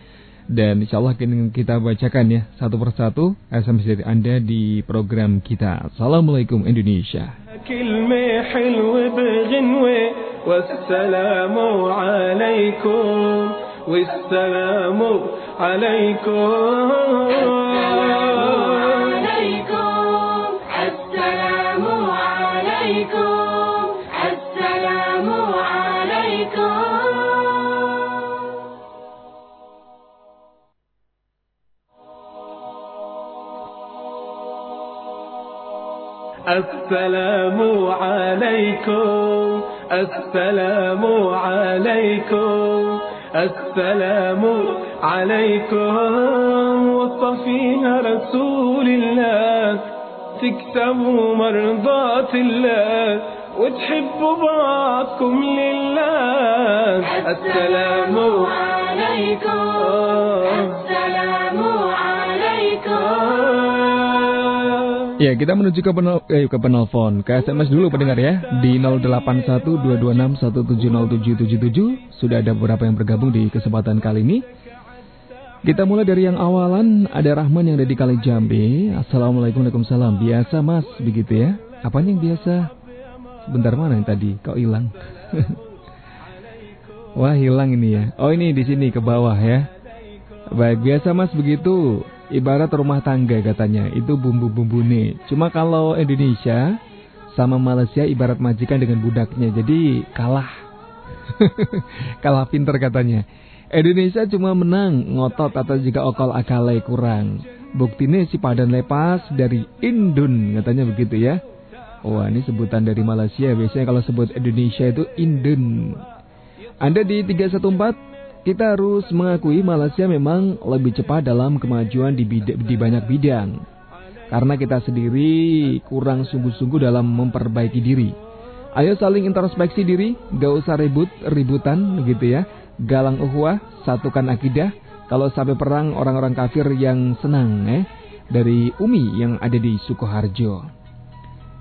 Dan insya Allah kita bacakan ya satu persatu SMS dari Anda di program kita. Assalamualaikum Indonesia. Assalamualaikum. السلام عليكم السلام عليكم السلام عليكم. وصفيها رسول الله تكسبوا مرضات الله وتحبوا بعضكم لله. السلام عليكم. Ya, kita menuju ke, penel eh, ke penelpon. Ke SMS dulu pendengar ya. Di 081226170777 sudah ada beberapa yang bergabung di kesempatan kali ini. Kita mulai dari yang awalan. Ada Rahman yang ada di Kali Jambi. Assalamualaikum Waalaikumsalam. Biasa mas, begitu ya. Apa yang biasa? Sebentar mana yang tadi? Kau hilang. Wah hilang ini ya. Oh ini di sini ke bawah ya. Baik biasa mas begitu ibarat rumah tangga katanya, itu bumbu-bumbu nih. Cuma kalau Indonesia sama Malaysia ibarat majikan dengan budaknya, jadi kalah. kalah pinter katanya. Indonesia cuma menang ngotot atau jika okol akalai kurang. Buktinya si padan lepas dari Indun katanya begitu ya. Wah ini sebutan dari Malaysia biasanya kalau sebut Indonesia itu Indun. Anda di 314 kita harus mengakui Malaysia memang lebih cepat dalam kemajuan di, di banyak bidang. Karena kita sendiri kurang sungguh-sungguh dalam memperbaiki diri. Ayo saling introspeksi diri, gak usah ribut, ributan gitu ya. Galang uhuah, satukan akidah. Kalau sampai perang orang-orang kafir yang senang eh dari Umi yang ada di Sukoharjo.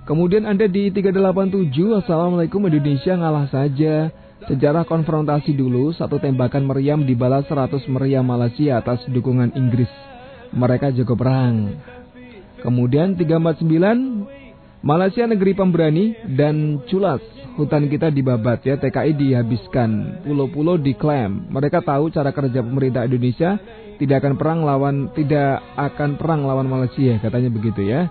Kemudian Anda di 387, Assalamualaikum Indonesia ngalah saja. Sejarah konfrontasi dulu, satu tembakan meriam dibalas 100 meriam Malaysia atas dukungan Inggris. Mereka jago perang. Kemudian 349, Malaysia negeri pemberani dan culas. Hutan kita dibabat ya, TKI dihabiskan, pulau-pulau diklaim. Mereka tahu cara kerja pemerintah Indonesia tidak akan perang lawan tidak akan perang lawan Malaysia, katanya begitu ya.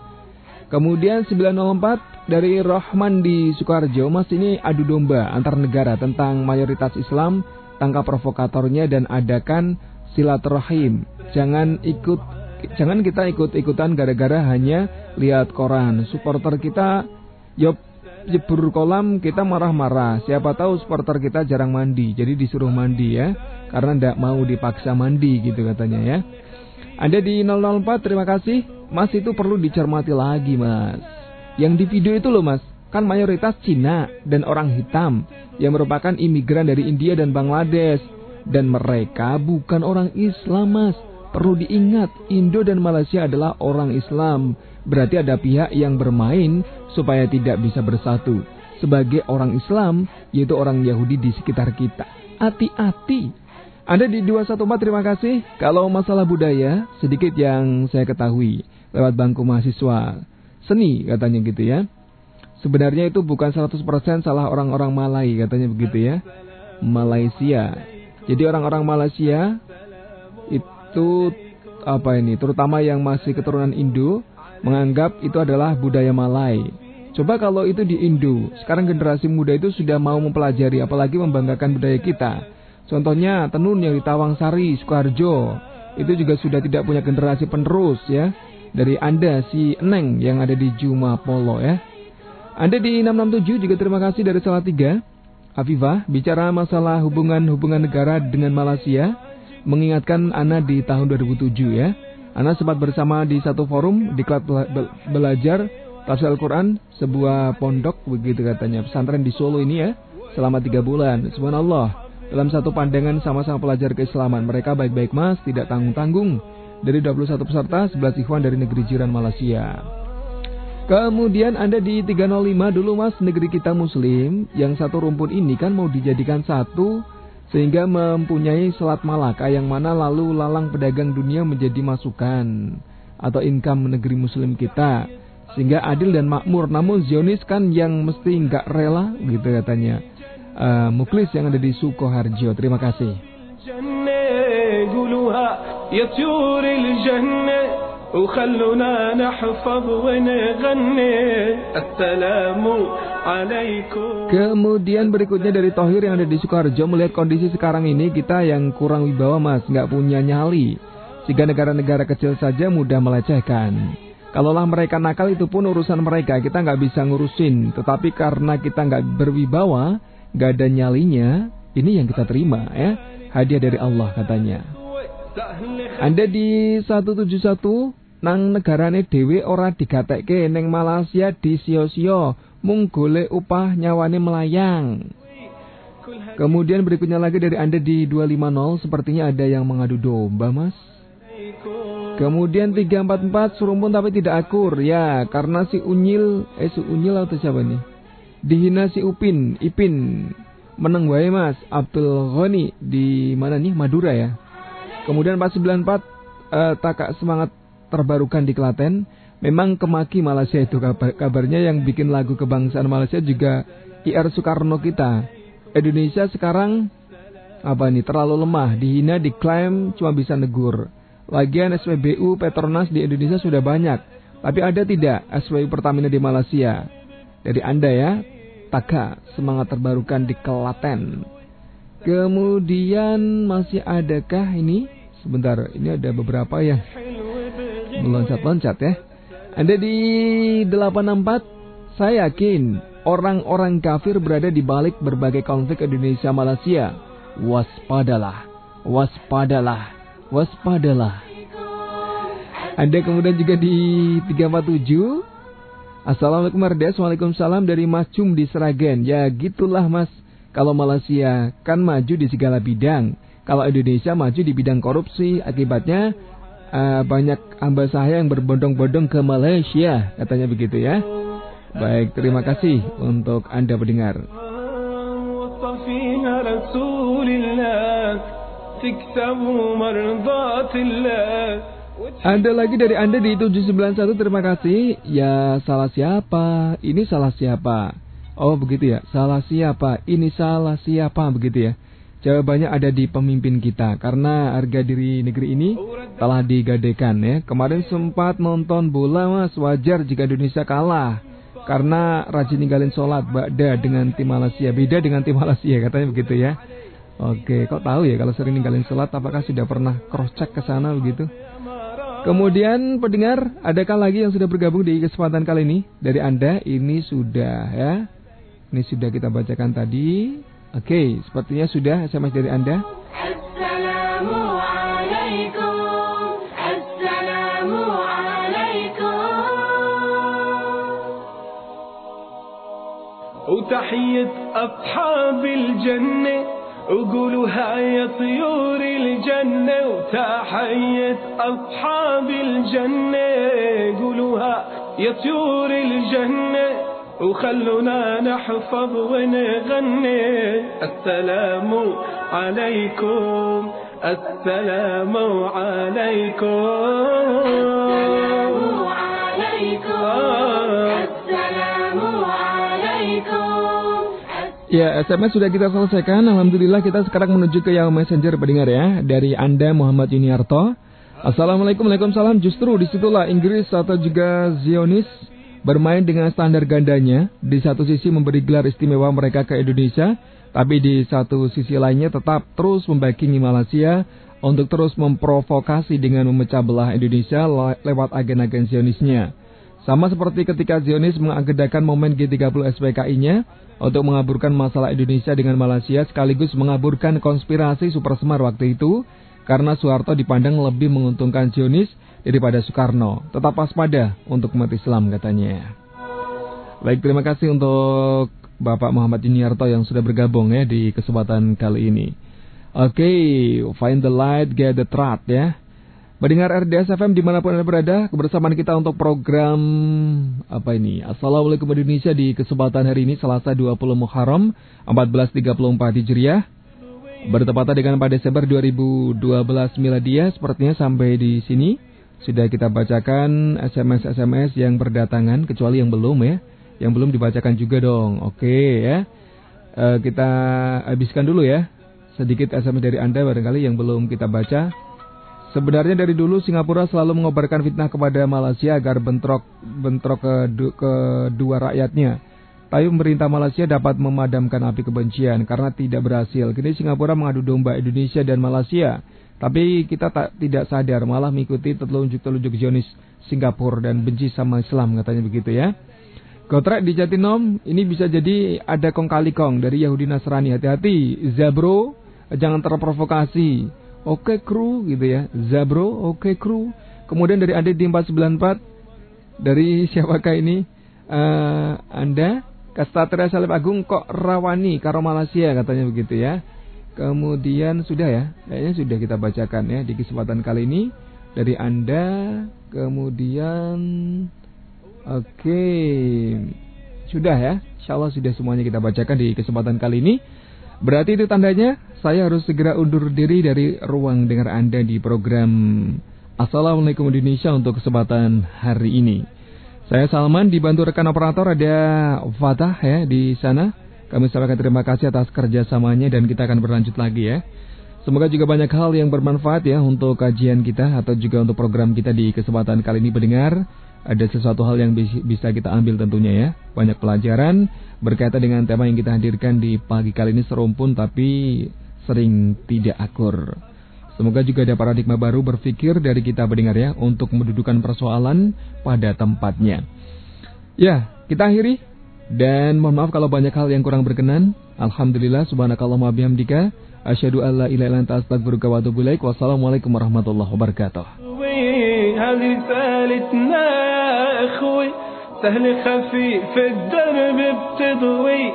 Kemudian 904 dari Rahman di Sukarjo, Mas ini adu domba antar negara tentang mayoritas Islam, tangkap provokatornya dan adakan silaturahim. Jangan ikut jangan kita ikut-ikutan gara-gara hanya lihat koran. Supporter kita yop jebur kolam kita marah-marah. Siapa tahu supporter kita jarang mandi, jadi disuruh mandi ya. Karena tidak mau dipaksa mandi gitu katanya ya. Anda di 004, terima kasih. Mas itu perlu dicermati lagi, Mas. Yang di video itu loh, Mas, kan mayoritas Cina dan orang hitam yang merupakan imigran dari India dan Bangladesh. Dan mereka bukan orang Islam, Mas. Perlu diingat, Indo dan Malaysia adalah orang Islam. Berarti ada pihak yang bermain supaya tidak bisa bersatu. Sebagai orang Islam, yaitu orang Yahudi di sekitar kita. Hati-hati anda di 214 terima kasih. Kalau masalah budaya, sedikit yang saya ketahui lewat bangku mahasiswa. Seni katanya gitu ya. Sebenarnya itu bukan 100% salah orang-orang Malay katanya begitu ya. Malaysia. Jadi orang-orang Malaysia itu apa ini, terutama yang masih keturunan Indo, menganggap itu adalah budaya Malay. Coba kalau itu di Indo, sekarang generasi muda itu sudah mau mempelajari apalagi membanggakan budaya kita. Contohnya tenun yang di Tawang Sari, Sukarjo. Itu juga sudah tidak punya generasi penerus ya. Dari Anda si Neng yang ada di Juma Polo ya. Anda di 667 juga terima kasih dari salah tiga. Afifah bicara masalah hubungan-hubungan negara dengan Malaysia. Mengingatkan Ana di tahun 2007 ya. Ana sempat bersama di satu forum di klub belajar tafsir Al-Quran sebuah pondok begitu katanya pesantren di Solo ini ya selama tiga bulan. Subhanallah. Dalam satu pandangan sama-sama pelajar keislaman, mereka baik-baik mas, tidak tanggung-tanggung. Dari 21 peserta, 11 ikhwan dari negeri jiran Malaysia. Kemudian Anda di 305 dulu mas, negeri kita muslim, yang satu rumpun ini kan mau dijadikan satu, sehingga mempunyai selat Malaka yang mana lalu lalang pedagang dunia menjadi masukan atau income negeri muslim kita sehingga adil dan makmur namun Zionis kan yang mesti nggak rela gitu katanya uh, Muklis yang ada di Sukoharjo. Terima kasih. Kemudian berikutnya dari Tohir yang ada di Sukoharjo melihat kondisi sekarang ini kita yang kurang wibawa mas nggak punya nyali sehingga negara-negara kecil saja mudah melecehkan. Kalaulah mereka nakal itu pun urusan mereka, kita nggak bisa ngurusin. Tetapi karena kita nggak berwibawa, nggak ada nyalinya, ini yang kita terima ya. Hadiah dari Allah katanya. Anda di 171 nang negarane dhewe ora digatekke neng Malaysia di sio-sio mung golek upah nyawane melayang. Kemudian berikutnya lagi dari Anda di 250 sepertinya ada yang mengadu domba, Mas. Kemudian 344 surumpun tapi tidak akur. Ya, karena si Unyil, eh si Unyil atau siapa nih? Dihina si Upin, Ipin. Menang wae Mas, Abdul Ghani di mana nih? Madura ya. Kemudian 494 eh, takak semangat terbarukan di Klaten. Memang kemaki Malaysia itu kabar, kabarnya yang bikin lagu kebangsaan Malaysia juga IR Soekarno kita. Indonesia sekarang apa nih terlalu lemah, dihina, diklaim cuma bisa negur. Lagian SPBU Petronas di Indonesia sudah banyak. Tapi ada tidak SPBU Pertamina di Malaysia? Dari Anda ya, Taka, semangat terbarukan di Kelaten. Kemudian masih adakah ini? Sebentar, ini ada beberapa yang meloncat-loncat ya. Anda di 864, saya yakin orang-orang kafir berada di balik berbagai konflik Indonesia Malaysia. Waspadalah, waspadalah waspadalah. Anda kemudian juga di 347. Assalamualaikum Mardes, Waalaikumsalam dari Mas Cum di Seragen. Ya gitulah Mas, kalau Malaysia kan maju di segala bidang. Kalau Indonesia maju di bidang korupsi, akibatnya uh, banyak hamba saya yang berbondong-bondong ke Malaysia, katanya begitu ya. Baik, terima kasih untuk Anda pendengar. Ada lagi dari Anda di 791 terima kasih. Ya salah siapa? Ini salah siapa? Oh begitu ya. Salah siapa? Ini salah siapa begitu ya. Jawabannya ada di pemimpin kita karena harga diri negeri ini telah digadekan ya. Kemarin sempat nonton bola mas wajar jika Indonesia kalah karena rajin ninggalin sholat ba'da dengan tim Malaysia beda dengan tim Malaysia katanya begitu ya. Oke, kok tahu ya kalau sering ninggalin sholat apakah sudah pernah cross check ke sana begitu? Kemudian pendengar, adakah lagi yang sudah bergabung di kesempatan kali ini dari Anda? Ini sudah ya. Ini sudah kita bacakan tadi. Oke, sepertinya sudah SMS dari Anda. Assalamualaikum. Assalamualaikum. وقولوا يا طيور الجنة وتحية أصحاب الجنة. قولوها يا طيور الجنة وخلونا نحفظ ونغني. السلام عليكم السلام عليكم السلام عليكم. Ya, SMS sudah kita selesaikan. Alhamdulillah kita sekarang menuju ke yang messenger pendengar ya. Dari Anda Muhammad Yuniarto. Assalamualaikum Waalaikumsalam. Justru di situlah Inggris atau juga Zionis bermain dengan standar gandanya. Di satu sisi memberi gelar istimewa mereka ke Indonesia. Tapi di satu sisi lainnya tetap terus membakingi Malaysia untuk terus memprovokasi dengan memecah belah Indonesia lewat agen-agen Zionisnya. Sama seperti ketika Zionis mengagendakan momen G30 SPKI-nya untuk mengaburkan masalah Indonesia dengan Malaysia sekaligus mengaburkan konspirasi Super Semar waktu itu karena Soeharto dipandang lebih menguntungkan Zionis daripada Soekarno. Tetap waspada untuk umat Islam katanya. Baik, terima kasih untuk Bapak Muhammad Juniarto yang sudah bergabung ya di kesempatan kali ini. Oke, okay, find the light, get the truth ya. Mendengar RDS FM di mana pun Anda berada, kebersamaan kita untuk program apa ini? Assalamualaikum Indonesia di kesempatan hari ini Selasa 20 Muharram 1434 Hijriah. Bertepatan dengan pada Desember 2012 Miladia, sepertinya sampai di sini sudah kita bacakan SMS-SMS yang berdatangan kecuali yang belum ya. Yang belum dibacakan juga dong. Oke ya. uh, kita habiskan dulu ya sedikit SMS dari Anda barangkali yang belum kita baca. Sebenarnya dari dulu Singapura selalu mengobarkan fitnah kepada Malaysia agar bentrok bentrok ke kedua rakyatnya. Tapi pemerintah Malaysia dapat memadamkan api kebencian karena tidak berhasil. Kini Singapura mengadu domba Indonesia dan Malaysia. Tapi kita tak tidak sadar malah mengikuti telunjuk-telunjuk Zionis Singapura dan benci sama Islam katanya begitu ya. Kontrak di Jatinom ini bisa jadi ada kong kali kong dari Yahudi Nasrani. Hati-hati, Zabro, jangan terprovokasi. Oke kru gitu ya, Zabro, oke kru. Kemudian dari Anda di 494, dari siapakah ini? Uh, anda, Kastatria Salib Agung kok rawani karo Malaysia katanya begitu ya. Kemudian sudah ya, kayaknya sudah kita bacakan ya di kesempatan kali ini dari Anda. Kemudian Oke, okay. sudah ya. Insya Allah sudah semuanya kita bacakan di kesempatan kali ini. Berarti itu tandanya saya harus segera undur diri dari ruang dengar Anda di program Assalamualaikum Indonesia untuk kesempatan hari ini. Saya Salman dibantu rekan operator ada Fatah ya di sana. Kami sampaikan terima kasih atas kerjasamanya dan kita akan berlanjut lagi ya. Semoga juga banyak hal yang bermanfaat ya untuk kajian kita atau juga untuk program kita di kesempatan kali ini pendengar ada sesuatu hal yang bisa kita ambil tentunya ya. Banyak pelajaran berkaitan dengan tema yang kita hadirkan di pagi kali ini serumpun tapi sering tidak akur. Semoga juga ada paradigma baru berpikir dari kita mendengar ya untuk mendudukan persoalan pada tempatnya. Ya, kita akhiri dan mohon maaf kalau banyak hal yang kurang berkenan. Alhamdulillah subhanakallahumma bihamdika asyhadu an la ilaha illa anta astaghfiruka wa atubu ilaik. Wassalamualaikum warahmatullahi wabarakatuh. هذه رسالتنا يا اخوي سهل خفيف الدرب بتضوي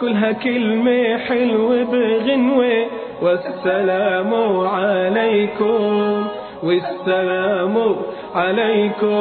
كلها كلمة حلوة بغنوة والسلام عليكم والسلام عليكم.